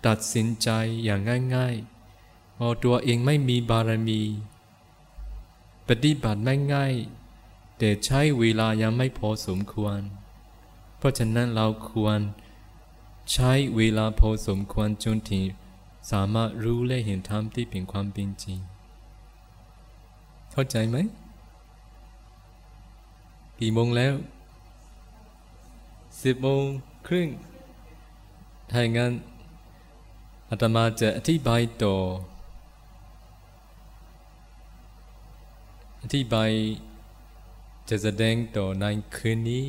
ตัดสินใจอย่างง่ายๆเพราตัวเองไม่มีบารมี ปฏิบัติไม่ง่ายแต่ใช้เวลายังไม่พอสมควร เพราะฉะนั้นเราควรใช้เวลาพอสมควรจนถึงสามารถรู้และเห็นธรรมที่เป็นความเป็นจริง เข้าใจไหมกี่โมงแล้ว สิบโมงครึ่งถ้าอย่างนั้นอาตมาจะอธิบายต่อ อธิบายจะแสดงต่อในคืนนี้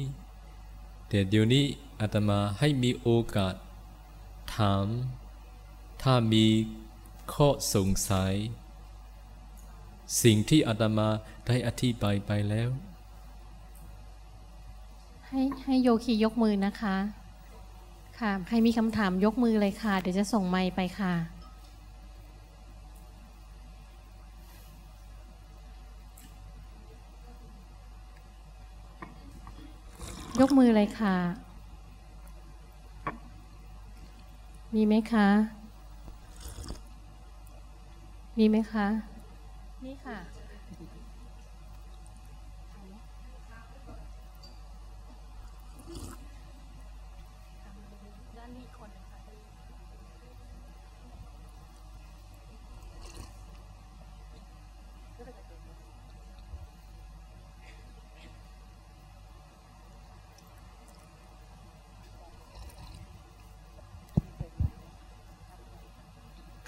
แต่เดี๋ยวนี้อาตมาให้มีโอกาส ถาม ถ้ามีข้อสงสัย สิ่งที่อาตมาได้อธิบายไปแล้ว ให้ให้โยคียกมือนะคะ ค่ะ ใครมีคำถามยกมือเลยค่ะ เดี๋ยวจะส่งไมค์ไปค่ะ ยกมือเลยค่ะ มีไหมคะ มีไหมคะ นี่ค่ะ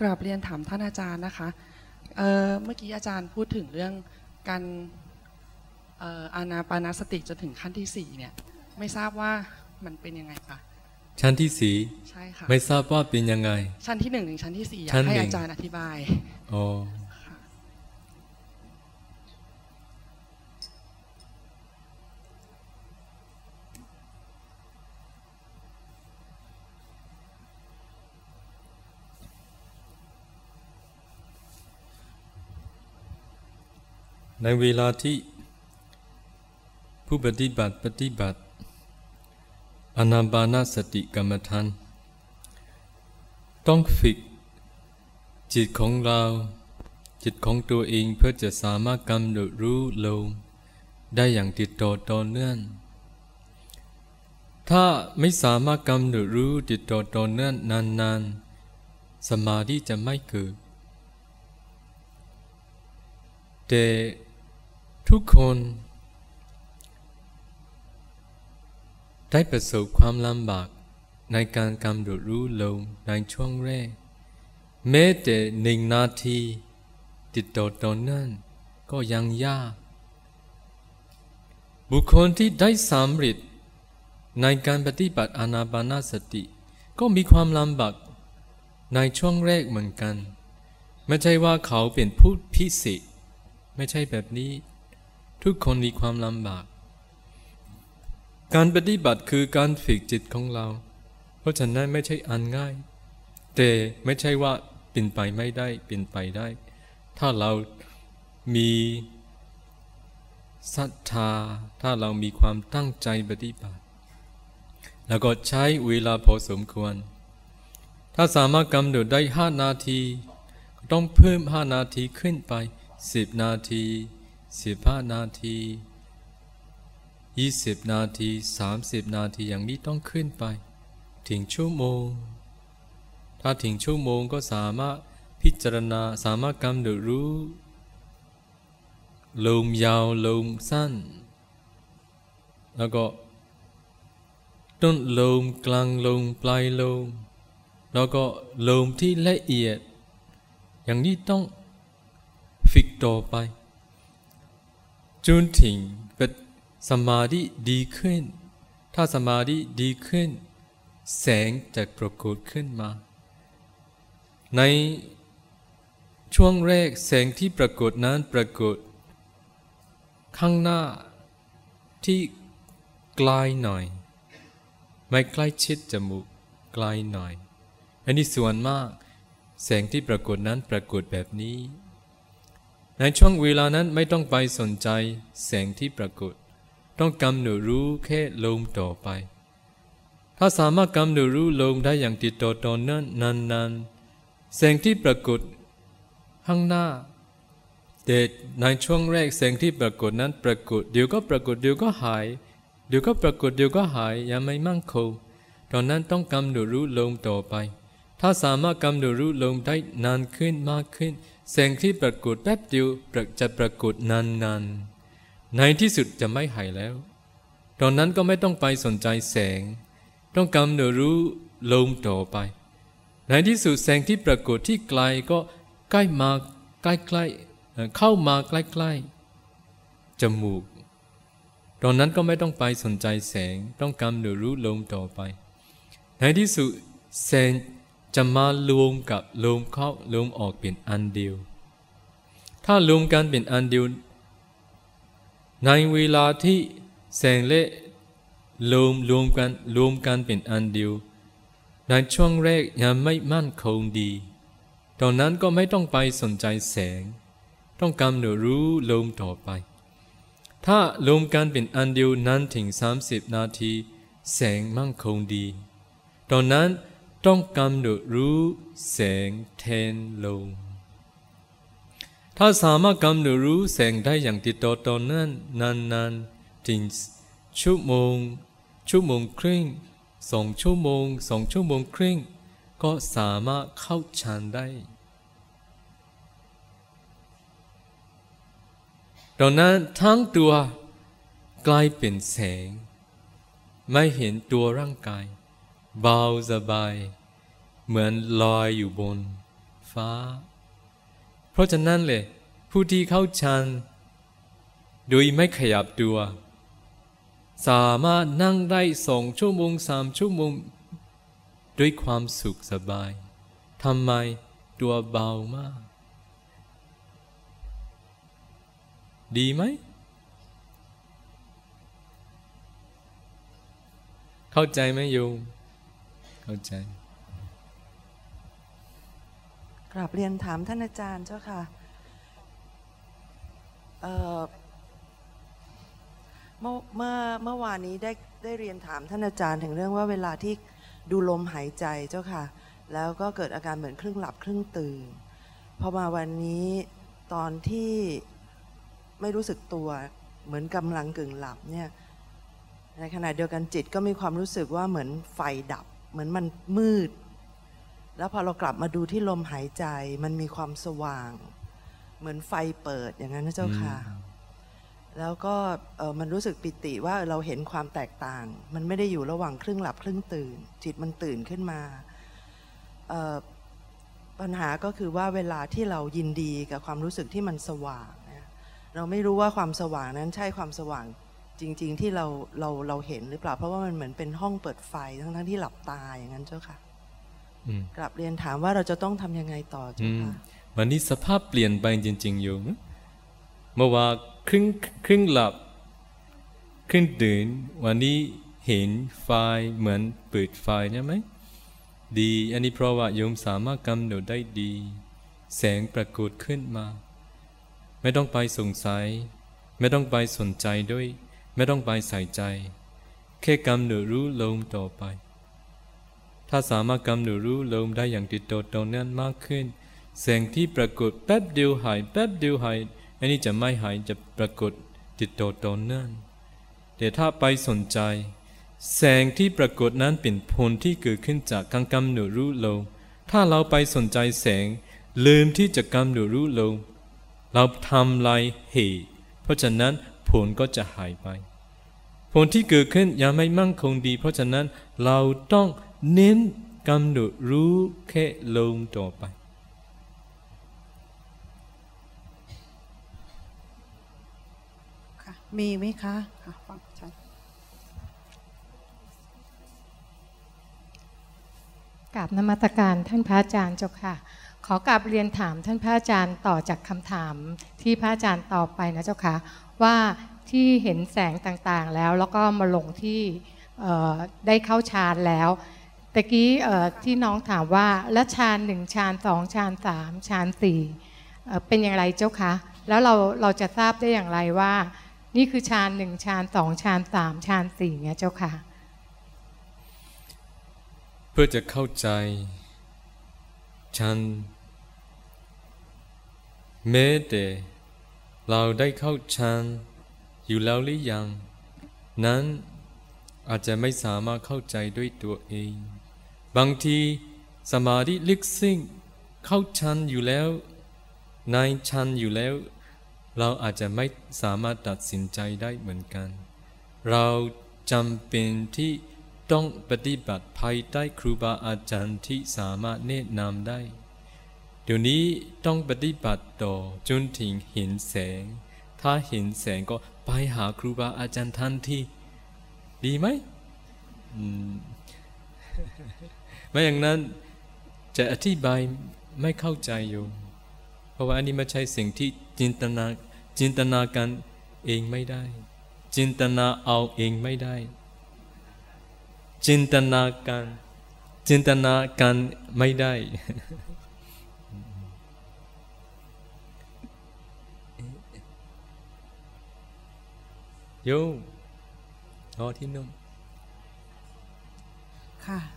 กราบเรียนถามท่านอาจารย์นะคะเเมื่อกี้อาจารย์พูดถึงเรื่องการอานาปานาสติจนถึงขั้นที่สี่เนี่ยไม่ทราบว่ามันเป็นยังไงคะชั้นที่สี่ใช่ค่ะไม่ทราบว่าเป็นยังไง ชั้นที่หนึ่งถึงชั้นที่สี่อยากให้อาจารย์อธิบายอ๋อ ในเวลาที่ผู้ปฏิบัติปฏิบัติอนาบานาสติกรรมฐาน ต้องฝึก จิตของเรา จิตของตัวเองเพื่อจะสามารถกำหนดรู้ลมได้อย่างติดต่อต่อเนื่อง ถ้าไม่สามารถกำหนดรู้ติดต่อต่อเนื่องนานๆ สมาธิจะไม่เกิดแต่ ทุกคน ได้ประสบความลำบากในการกำหนดรู้ลมในช่วงแรก แม้แต่หนึ่งนาที ติดต่อตอนนั้นก็ยังยาก บุคคลที่ได้สำเร็จในการปฏิบัติอนาปานาสติ ก็มีความลำบากในช่วงแรกเหมือนกัน ไม่ใช่ว่าเขาเป็นผู้พิเศษไม่ใช่แบบนี้ ทุกคนมีความลำบาก การปฏิบัติคือการฝึกจิตของเรา เพราะฉะนั้นไม่ใช่อันง่าย แต่ไม่ใช่ว่าเป็นไปไม่ได้เป็นไปได้ ถ้าเรามีศรัทธา ถ้าเรามีความตั้งใจปฏิบัติ แล้วก็ใช้เวลาพอสมควร ถ้าสามารถกำหนดได้ห้านาทีก็ต้องเพิ่มห้านาทีขึ้นไปสิบนาที สิบห้านาทียี่สิบนาทีสามสิบนาทีอย่างนี้ต้องขึ้นไป ถึงชั่วโมง ถ้าถึงชั่วโมงก็สามารถพิจารณาสามารถกำหนดรู้ ลมยาวลมสั้น แล้วก็ ต้นลมกลางลมปลายลมแล้วก็ลมที่ละเอียด อย่างนี้ต้องฝึกต่อไป จนถึงเป็นสมาธิดีขึ้น ถ้าสมาธิดีขึ้น แสงจะปรากฏขึ้นมา ในช่วงแรกแสงที่ปรากฏนั้นปรากฏ ข้างหน้าที่ไกลหน่อย ไม่ใกล้ชิดจมูกไกลหน่อย อันนี้ส่วนมาก แสงที่ปรากฏนั้นปรากฏแบบนี้ ในช่วงเวลานั้นไม่ต้องไปสนใจแสงที่ปรากฏ ต้องกำหนดรู้แค่ลมต่อไป ถ้าสามารถกำหนดรู้ลมได้อย่างติดต่อต่อเนื่องนานๆแสงที่ปรากฏข้างหน้าแต่ในช่วงแรกแสงที่ปรากฏนั้นปรากฏเดี๋ยวก็ปรากฏเดี๋ยวก็หาย เดี๋ยวก็ปรากฏเดี๋ยวก็หายยังไม่มั่งคงตอนนั้นต้องกำหนดรู้ลมต่อไป ถ้าสามารถกำหนดรู้ลมได้นานขึ้นมากขึ้น แสงที่ปรากฏแป๊บเดียวจะปรากฏนานๆ ในที่สุดจะไม่หายแล้ว ตอนนั้นก็ไม่ต้องไปสนใจแสง ต้องกำหนดรู้ลมต่อไป ในที่สุดแสงที่ปรากฏที่ไกลก็ใกล้มาใกล้ๆเข้ามาใกล้ๆจมูก ตอนนั้นก็ไม่ต้องไปสนใจแสง ต้องกำหนดรู้ลมต่อไป ในที่สุดแสง จะมารวมกับลมเข้าลมออกเป็นอันเดียว ถ้ารวมกันเป็นอันเดียว ในเวลาที่แสงและลมรวมกันรวมกันเป็นอันเดียว ในช่วงแรกยังไม่มั่นคงดี ตอนนั้นก็ไม่ต้องไปสนใจแสง ต้องกำหนดรู้ลมต่อไป ถ้าลมกันเป็นอันเดียวนั้นถึง 30 นาที แสงมั่งคงดี ตอนนั้น ต้องกำหนดรู้แสงแทนลมถ้าสามารถกำหนดรู้แสงได้อย่างติดต่อต่อนั้นนานๆถึงชั่วโมง ชั่วโมงครึ่งสองชั่วโมงสองชั่วโมงครึ่ง ก็สามารถเข้าฌานได้ ตอนนั้นทั้งตัวกลายเป็นแสง ไม่เห็นตัวร่างกาย เบาสบาย เหมือนลอยอยู่บนฟ้า เพราะฉะนั้นเลยผู้ที่เข้าฌานโดยไม่ขยับตัว สามารถนั่งได้สองชั่วโมงสามชั่วโมงด้วยความสุขสบายทำไมตัวเบามาก ดีไหม เข้าใจไหมโยมเข้าใจ ราบเรียนถามท่านอาจารย์เจ้าค่ะเเมื่อเมื่อเมื่อวานนี้ได้ได้เรียนถามท่านอาจารย์ถึงเรื่องว่าเวลาที่ดูลมหายใจเจ้าค่ะ แล้วก็เกิดอาการเหมือนครึ่งหลับครึ่งตื่นพอมาวันนี้ตอนที่ไม่รู้สึกตัวเหมือนกำลังกึ่งหลับเนี่ยในขณะเดียวกันจิตก็มีความรู้สึกว่าเหมือนไฟดับ เหมือนมันมืด แล้วพอเรากลับมาดูที่ลมหายใจมันมีความสว่าง เหมือนไฟเปิดอย่างนั้นนะเจ้าค่ะ แล้วก็มันรู้สึกปิติว่าเราเห็นความแตกต่าง มันไม่ได้อยู่ระหว่างครึ่งหลับครึ่งตื่น จิตมันตื่นขึ้นมาปัญหาก็คือว่าเวลาที่เรายินดีกับความรู้สึกที่มันสว่างนะเราไม่รู้ว่าความสว่างนั้นใช่ความสว่างจริง ๆ ที่เราเราเราเห็นหรือเปล่า เพราะว่ามันเหมือนเป็นห้องเปิดไฟทั้งทั้งๆที่หลับตาอย่างนั้นเจ้าค่ะอืม กลับเรียนถามว่าเราจะต้องทำยังไงต่อเจ้าอืมค่ะวันนี้สภาพเปลี่ยนไปจริงๆโยมเมื่อวานครึ่งครึ่งหลับครึ่งตื่นวันนี้เห็นไฟเหมือนเปิดไฟใช่ไหมดี อันนี้เพราะว่าโยมสามารถกำหนดได้ดี แสงปรากฏขึ้นมา ไม่ต้องไปสงสัย ไม่ต้องไปสนใจด้วย ไม่ต้องไปใส่ใจ แค่กำหนดรู้ลมต่อไป ถ้าสามารถกำหนดรู้ลมได้อย่างติดต่อต่อเนื่องมากขึ้นแสงที่ปรากฏแป๊บเดียวหายแป๊บเดียวหายอันนี้จะไม่หายจะปรากฏติดต่อต่อเนื่องแต่ถ้าไปสนใจ แสงที่ปรากฏนั้นเป็นผลที่เกิดขึ้นจากการกำหนดรู้ลมถ้าเราไปสนใจแสง ลืมที่จะกำหนดรู้ลมเราทำลายเหตุเพราะฉะนั้นผลก็จะหายไป ผลที่เกิดขึ้นยังไม่มั่นคงดี เพราะฉะนั้นเราต้อง เน้นกำหนดรู้แค่ลมต่อไปค่ะมีไหมคะค่ะฟังอาจารย์กราบนมัตการท่านพระอาจารย์เจ้าค่ะ ขอกราบเรียนถามท่านพระอาจารย์ต่อจากคำถามที่พระอาจารย์ตอบไปนะเจ้าค่ะ ว่าที่เห็นแสงต่างๆแล้วแล้วก็มาลงที่เอ่อได้เข้าฌานแล้ว ตะกี้ที่น้องถามว่าแล้วฌานหนึ่งฌานสองฌานสามฌานสี่เป็นอย่างไรเจ้าคะแล้วเราเราจะทราบได้อย่างไรว่า นี่คือฌานหนึ่งฌานสองฌานสามฌานสี่เนี่ยเจ้าค่ะ เพื่อจะเข้าใจฉันแม้แต่เราได้เข้าฌานอยู่แล้วหรือยัง นั้นอาจจะไม่สามารถเข้าใจด้วยตัวเอง บางทีสมาธิลึกซึ้งเข้าฌานอยู่แล้ว ในฌานอยู่แล้ว เราอาจจะไม่สามารถตัดสินใจได้เหมือนกัน เราจำเป็นที่ต้องปฏิบัติภายใต้ครูบาอาจารย์ที่สามารถแนะนำได้ เดี๋ยวนี้ต้องปฏิบัติต่อจนถึงเห็นแสง ถ้าเห็นแสงก็ไปหาครูบาอาจารย์ทันทีดีไหมอืม ไม่อย่างนั้นจะอธิบายไม่เข้าใจอยู่ เพราะว่าอันนี้ไม่ใช่สิ่งที่จินตนาจินตนาการเองไม่ได้ จินตนาเอาเองไม่ได้ จินตนาการจินตนาการไม่ได้ โยมอ๋อที่นู่นค่ะ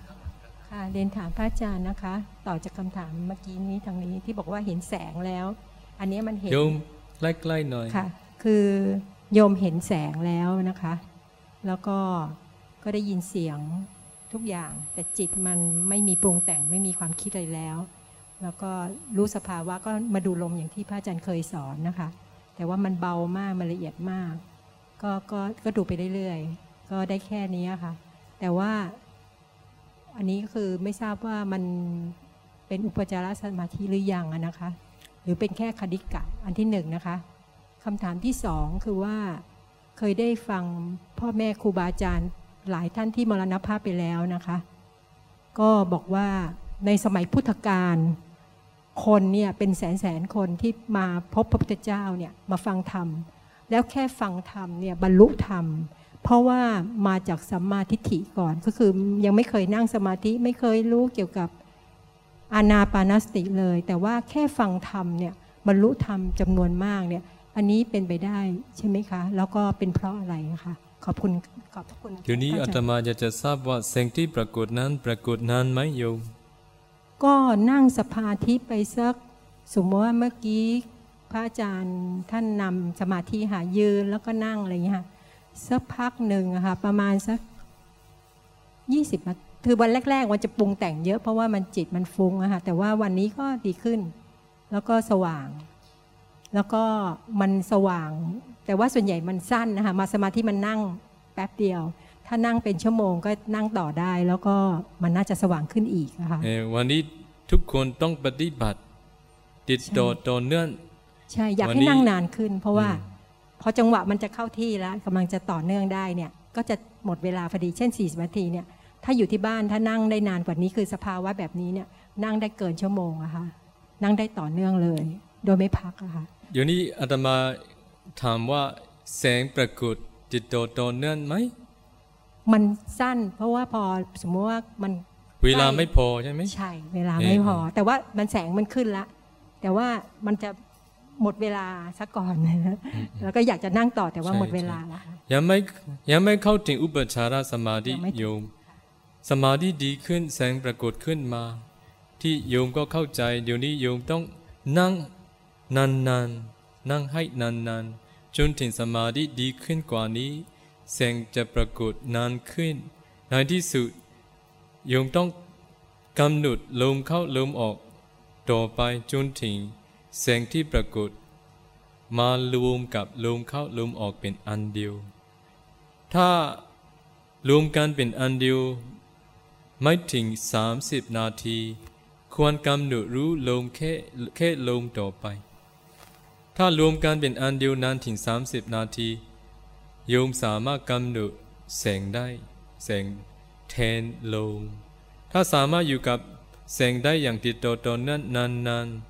ค่ะเรียนถามพระอาจารย์นะคะ ต่อจากคำถามเมื่อกี้นี้ทางนี้ที่บอกว่าเห็นแสงแล้ว อันนี้มันเห็นโยมใกล้ๆหน่อยค่ะ คือโยมเห็นแสงแล้วนะคะ แล้วก็ก็ได้ยินเสียงทุกอย่าง แต่จิตมันไม่มีปรุงแต่งไม่มีความคิดอะไรแล้ว แล้วก็รู้สภาวะก็มาดูลมอย่างที่พระอาจารย์เคยสอนนะคะ แต่ว่ามันเบามากมันละเอียดมาก ก็ก็ก็ดูไปเรื่อยๆก็ได้แค่นี้ค่ะ แต่ว่า อันนี้ก็คือไม่ทราบว่ามันเป็นอุปจารสมาธิหรือยังนะคะ หรือเป็นแค่คดิกะอันที่หนึ่งนะคะคำถามที่สองคือว่าเคยได้ฟังพ่อแม่ครูบาอาจารย์หลายท่านที่มรณภาพไปแล้วนะคะ ก็บอกว่าในสมัยพุทธกาลคนเนี่ยเป็นแสนแสนคนที่มาพบพระพุทธเจ้าเนี่ยมาฟังธรรม แล้วแค่ฟังธรรมเนี่ยบรรลุธรรม เพราะว่ามาจากสัมมาทิฏฐิก่อนก็คือยังไม่เคยนั่งสมาธิไม่เคยรู้เกี่ยวกับอานาปานสติเลย แต่ว่าแค่ฟังธรรมเนี่ยบรรลุธรรมจำนวนมากเนี่ย อันนี้เป็นไปได้ใช่ไหมคะ แล้วก็เป็นเพราะอะไรนะคะขอบคุณขอบพระคุณเดี๋ยวนี้อาตมาอยากจะทราบว่าแสงที่ปรากฏนั้นปรากฏนานไหมโยมก็นั่งสมาธิไปสักสมมติว่าเมื่อกี้พระอาจารย์ท่านนำสมาธิหายืนแล้วก็นั่งอะไรอย่างเงี้ยค่ะ สักพักหนึ่งอะค่ะประมาณสักยี่สิบนาทีคือวันแรกๆมันจะปรุงแต่งเยอะเพราะว่ามันจิตมันฟุ้งอะค่ะแต่ว่าวันนี้ก็ดีขึ้น แล้วก็สว่าง แล้วก็มันสว่าง แต่ว่าส่วนใหญ่มันสั้นนะคะมาสมาธิมันนั่งแป๊บเดียว ถ้านั่งเป็นชั่วโมงก็นั่งต่อได้ แล้วก็มันน่าจะสว่างขึ้นอีกอะค่ะเอ่อวันนี้ทุกคนต้องปฏิบัติ ติดต่อต่อเนื่องใช่อยากวันให้นี้นั่งนานขึ้น เพราะว่าอืม พอจังหวะมันจะเข้าที่แล้วกำลังจะต่อเนื่องได้เนี่ยก็จะหมดเวลาพอดีเช่น 40นาทีเนี่ยถ้าอยู่ที่บ้านถ้านั่งได้นานกว่านี้คือสภาวะแบบนี้เนี่ยนั่งได้เกินชั่วโมงอะค่ะนั่งได้ต่อเนื่องเลย โดยไม่พักอะค่ะเดี๋ยวนี้อาตมาถามว่าแสงปรากฏติดต่อต่อเนื่องไหมมันสั้น เพราะว่าพอสมมติว่ามันเวลาไม่พอใช่ไหมใช่ เวลาเอ่อไม่พอ แต่ว่ามันแสงมันขึ้นละ แต่ว่ามันจะ หมดเวลาซะก่อนแล้วก็อยากจะนั่งต่อแต่ว่าใช่หมดเวใช่ลาละค่ะยังไม่ยังไม่เข้าถึงอุปจารสมาธิยังไม่ถึงโยม สมาธิดีขึ้นแสงปรากฏขึ้นมา ที่โยมก็เข้าใจ เดี๋ยวนี้โยมต้องนั่งนานๆนั่งให้นานๆ จนถึงสมาธิดีขึ้นกว่านี้ แสงจะปรากฏนานขึ้น ในที่สุดโยมต้องกำหนดลมเข้าลมออก ต่อไปจนถึง แสงที่ปรากฏ มารวมกับลมเข้าลมออกเป็นอันเดียว ถ้ารวมกันเป็นอันเดียวไม่ถึง30นาที ควรกำหนดรู้ลมแค่แค่ลมต่อไป ถ้ารวมกันเป็นอันเดียวนานถึง30นาที โยมสามารถกำหนดแสงได้แสงแทนลมถ้าสามารถอยู่กับแสงได้อย่างติดต่อต่อเนื่องนานๆ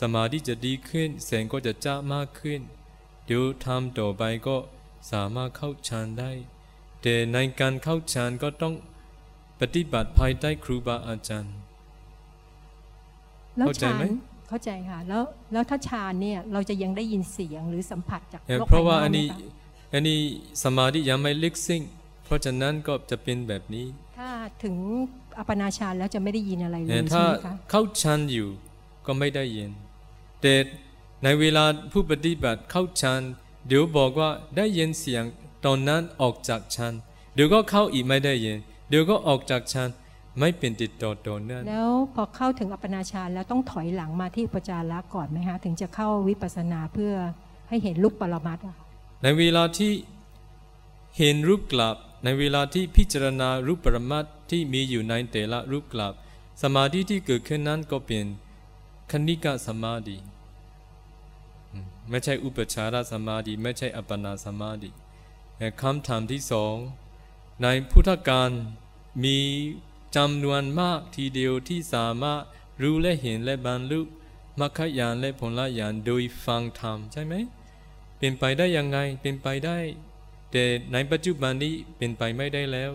สมาธิจะดีขึ้นแสงก็จะจ้ามากขึ้น เดี๋ยวทำต่อไปก็สามารถเข้าฌานได้ แต่ในการเข้าฌานก็ต้องปฏิบัติภายใต้ครูบาอาจารย์แล้วเข้าใจฌานไหมเข้าใจค่ะ แล้วแล้วถ้าฌานเนี่ยเราจะยังได้ยินเสียงหรือสัมผัสจากเอ่อโลกเพราะว่าภยกอันนี้ไหมคะอันนี้สมาธิยังไม่ลึกซึ้งเพราะฉะนั้นก็จะเป็นแบบนี้ ถ้าถึงอัปปนาฌานแล้วจะไม่ได้ยินอะไรเลแต่ยใช่ถ้าไหมคะเข้าฌานอยู่ก็ไม่ได้ยิน แต่ในเวลาผู้ปฏิบัติเข้าฌานเดี๋ยวบอกว่าได้ยินเสียงตอนนั้นออกจากฌานเดี๋ยวก็เข้าอีกไม่ได้ยินเดี๋ยวก็ออกจากฌานไม่เป็นติดต่อต่อเนื่องแล้วพอเข้าถึงอัปปนาฌานแล้วต้องถอยหลังมาที่อุปจาระก่อนไหมคะถึงจะเข้าวิปัสสนาเพื่อให้เห็นรูปปรมัตถ์อะค่ะในเวลาที่เห็นรูปกลับ ในเวลาที่พิจารณารูปปรมัตถ์ที่มีอยู่ในแต่ละรูปกลับ สมาธิที่เกิดขึ้นนั้นก็เป็น คณิกะสมาธิไม่ใช่อุปจารสมาธิไม่ใช่อัปปนาสมาธิคำถามที่สองในพุทธการมีจำนวนมากทีเดียวที่สามารถรู้และเห็นและบรรลุมรรคญาณและผลญาณโดยฟังธรรมใช่ไหมเป็นไปได้ยังไงเป็นไปได้ แต่ในปัจจุบันนี้เป็นไปไม่ได้แล้ว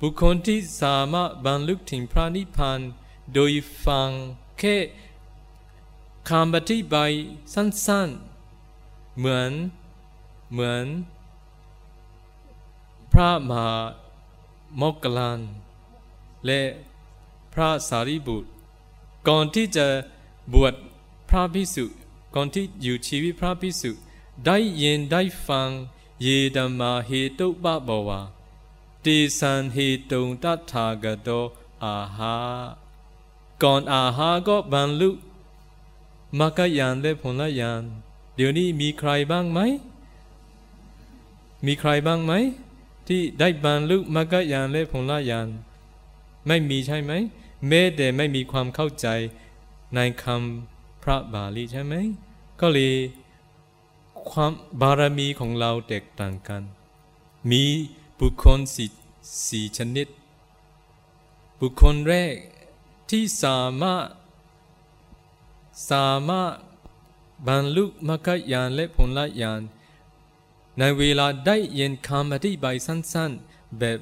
บุคคลที่สามารถบรรลุถึงพระนิพพานโดยฟังแค่ คำอธิบายสั้นๆ เหมือน เหมือน พระมหาโมกลานและพระสารีบุตร ก่อนที่จะบวชพระพิสุก่อนที่อยู่ชีวิตพระพิสุได้ยินได้ฟังเยดมาเหตุปะบวาติสันเหตุงตัถากโตอาหาก่อนอาหาก็บรรลุ มรรคญาณและผลญาณเดี๋ยวนี้มีใครบ้างไหม มีใครบ้างไหม ที่ได้บรรลุมรรคญาณและผลญาณไม่มีใช่ไหมแม้แต่ไม่มีความเข้าใจในคำพระบาลีใช่ไหม ก็เลยความบารมีของเราแตกต่างกัน มีบุคคลสี่สี่ชนิด บุคคลแรกที่สามารถ สามารถบรรลุมรรคญาณและผลญาณในเวลาได้ยินคำอธิบายสั้นๆ แบบ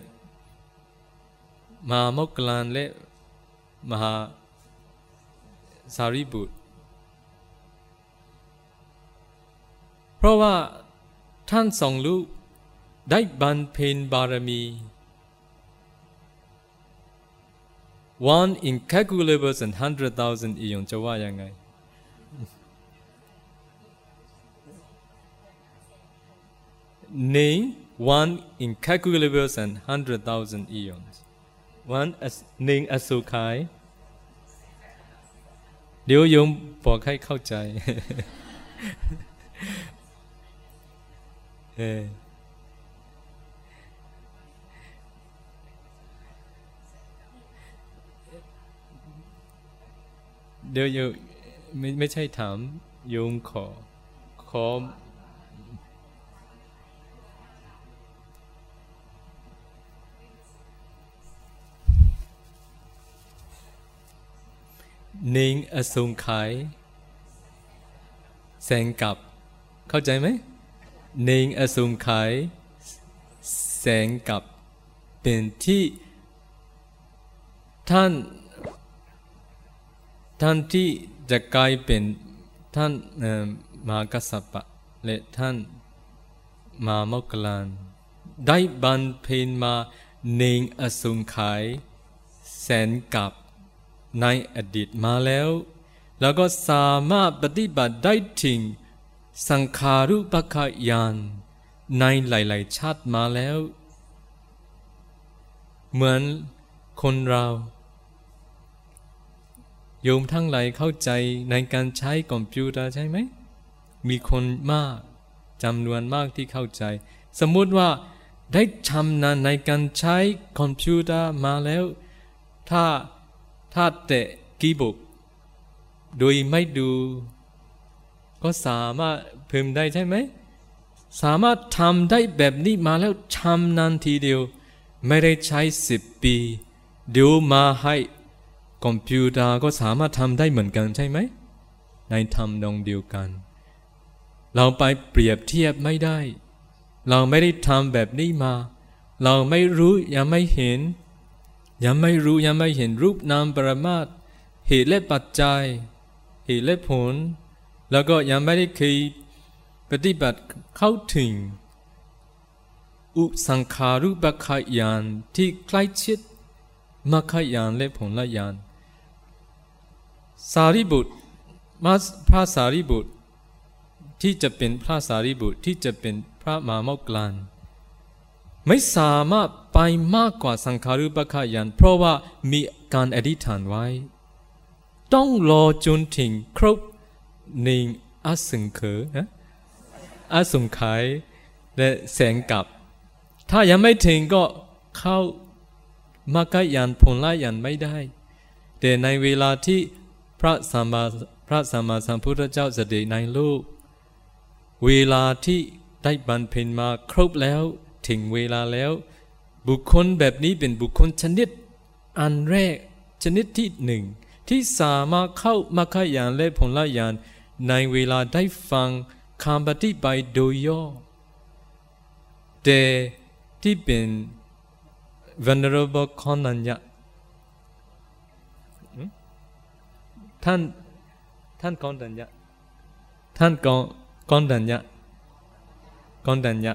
มหาโมกลานและมหาสารีบุตร เพราะว่าท่านสองลูกได้บรรเพ็ญบารมี one incalculable and hundred thousand อียงจะว่ายังไง name one incalculable and hundred thousand eons one as หนึ่งอสุขายเดี๋ยวโยมบอกให้เข้าใจเออเดี๋ยวโยมไม่ไม่ใช่ถามโยมขอขอ นงอสงไขยแสงกลับ เข้าใจไหมเนงอสงไขยแสงกลับ เป็นที่ ท่านท่านที่จะกลายเป็นท่านมากษัตริย์และท่านมามกลานได้บันเพนมาเนงอสุงขายแสนกับ ในอดีตมาแล้ว แล้วก็สามารถปฏิบัติได้ถึงสังขารุปขายานในหลาย ๆ ชาติมาแล้ว เหมือนคนเราโยมทั้งหลายเข้าใจในการใช้คอมพิวเตอร์ใช่ไหม มีคนมากจำนวนมากที่เข้าใจ สมมุติว่าได้ชำนาญในการใช้คอมพิวเตอร์มาแล้ว ถ้า ถ้าแตะคีย์บอร์ดโดยไม่ดู ก็สามารถพิมพ์ได้ใช่ไหม สามารถทำได้แบบนี้มาแล้วชำนาญทีเดียว ไม่ได้ใช้สิบปี เดี๋ยวมาให้คอมพิวเตอร์ก็สามารถทำได้เหมือนกันใช่ไหม ในทำนองเดียวกัน เราไปเปรียบเทียบไม่ได้ เราไม่ได้ทำแบบนี้มา เราไม่รู้ยังไม่เห็น ยังไม่รู้ยังไม่เห็นรูปนามปรมาตเหตุและปัจจัย เหตุและผล แล้วก็ยังไม่ได้เคยปฏิบัติเข้าถึง อุสังขารุปขายานที่ใกล้ชิดมรรคยานและผลละยาน สารีบุตรมาพระสารีบุตรที่จะเป็นพระสารีบุตรที่จะเป็นพระมามกลาน ไม่สามารถไปมากกว่าสังขารุปขายานเพราะว่ามีการอธิษฐานไว้ ต้องรอจนถึงครบหนึ่งอสึงเขอนะอสุงขยและแสงกับ ถ้ายังไม่ถึงก็เข้ามรรคยานผลละยานไม่ได้ แต่ในเวลาที่พระสัมมาพระสัมมาสัมพุทธเจ้าเสด็จในโลกเวลาที่ได้บรรเพ็ญมาครบแล้ว ถึงเวลาแล้ว บุคคลแบบนี้เป็นบุคคลชนิด อันแรก ชนิดที่หนึ่ง ที่สามารถเข้ามรรคยานและผลละยาน ในเวลาได้ฟังคำปฏิบัติโดยย่อแต่ที่เป็น venerable คอนัญญะท่านท่านกอนดัญญะท่านกอนกอนดัญญะกอนดัญญะ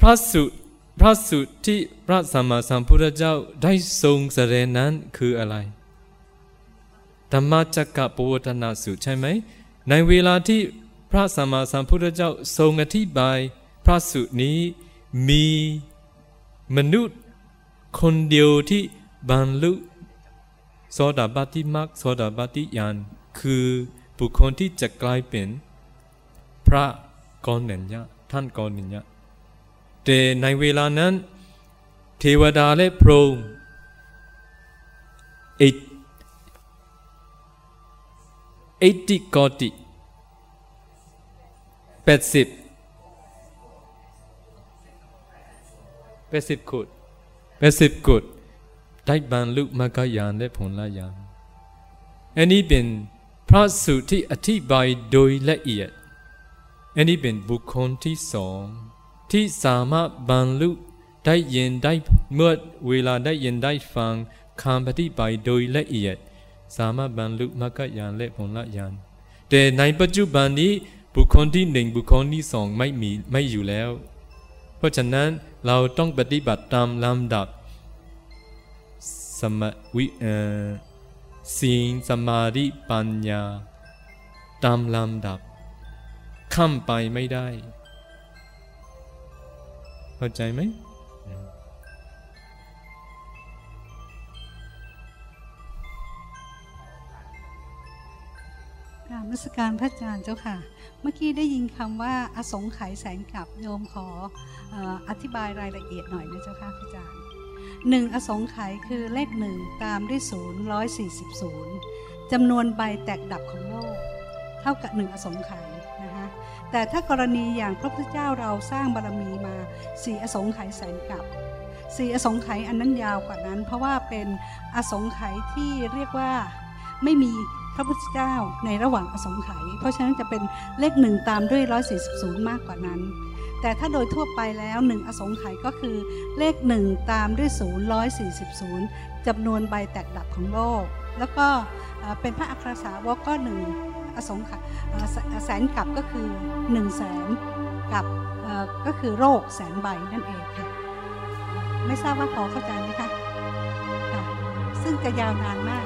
พระสุพระสุที่พระสัมมาสัมพุทธเจ้าได้ทรงแสดงนั้นคืออะไร ธรรมจักรปวัตนาสุใช่ไหม ในเวลาที่พระสัมมาสัมพุทธเจ้าทรงอธิบาย พระสุนี้มีมนุษย์คนเดียวที่บรรลุโสดาบัติมักโสดาบัติยานคือบุคคลที่จะกลายเป็น พระกรณียะท่านกรณียะ แต่ในเวลานั้น เทวดาและพรหมเอเอติกอติแปดสิบแปดสิบขุดแปดสิบขุดได้บรรลุมรรคญาณและผลละญาณอันนี้เป็นพระสูตรที่อธิบายโดยละเอียด อันนี้เป็นบุคคลที่สอง ที่สามารถบรรลุได้ยินได้เมื่อเวลาได้ยินได้ฟังคำปฏิบัติโดยละเอียด สามารถบรรลุมรรคญาณและผลละญาณแต่ในปัจจุบันนี้บุคคลที่หนึ่งบุคคลที่สองไม่มีไม่อยู่แล้ว เพราะฉะนั้นเราต้องปฏิบัติตามลำดับ สมาวิเอ่อศีลสมาธิปัญญา ตามลำดับข้ามไปไม่ได้ เข้าใจไหมกราบมรสการพระอาจารย์เจ้าค่ะ เมื่อกี้ได้ยินคำว่าอสงไขยแสงกลับโยมขออธิบายรายละเอียดหน่อยนะเจ้าค่ะพระอาจารย์หนึ่งอสงไขยคือเลขหนึ่งตามด้วยศูนย์ร้อยสี่สิบศูนย์จำนวนใบแตกดับของโลก เท่ากับหนึ่งอสงไขย แต่ถ้ากรณีอย่างพระพุทธเจ้าเราสร้างบารมีมาสี่อสงไขยแสนกับสี่อสงไขยอันนั้นยาวกว่านั้น เพราะว่าเป็นอสงไขยที่เรียกว่าไม่มีพระพุทธเจ้าในระหว่างอสงไขยเพราะฉะนั้นจะเป็นเลขหนึ่งตามด้วยร้อยสี่สิบศูนย์มากกว่านั้น แต่ถ้าโดยทั่วไปแล้วหนึ่งอสงไขยก็คือเลขหนึ่งตามด้วยศูนย์ร้อยสี่สิบศูนย์จำนวนใบแตกดับของโลก แล้วก็ เป็นพระอัครสาวกก็หนึ่งอสงขแสนกับก็คือหนึ่งแสนกับก็คือโรคแสนใบนั่นเองค่ะ ไม่ทราบว่าพอเข้าใจไหมคะค่ะซึ่งจะยาวนานมาก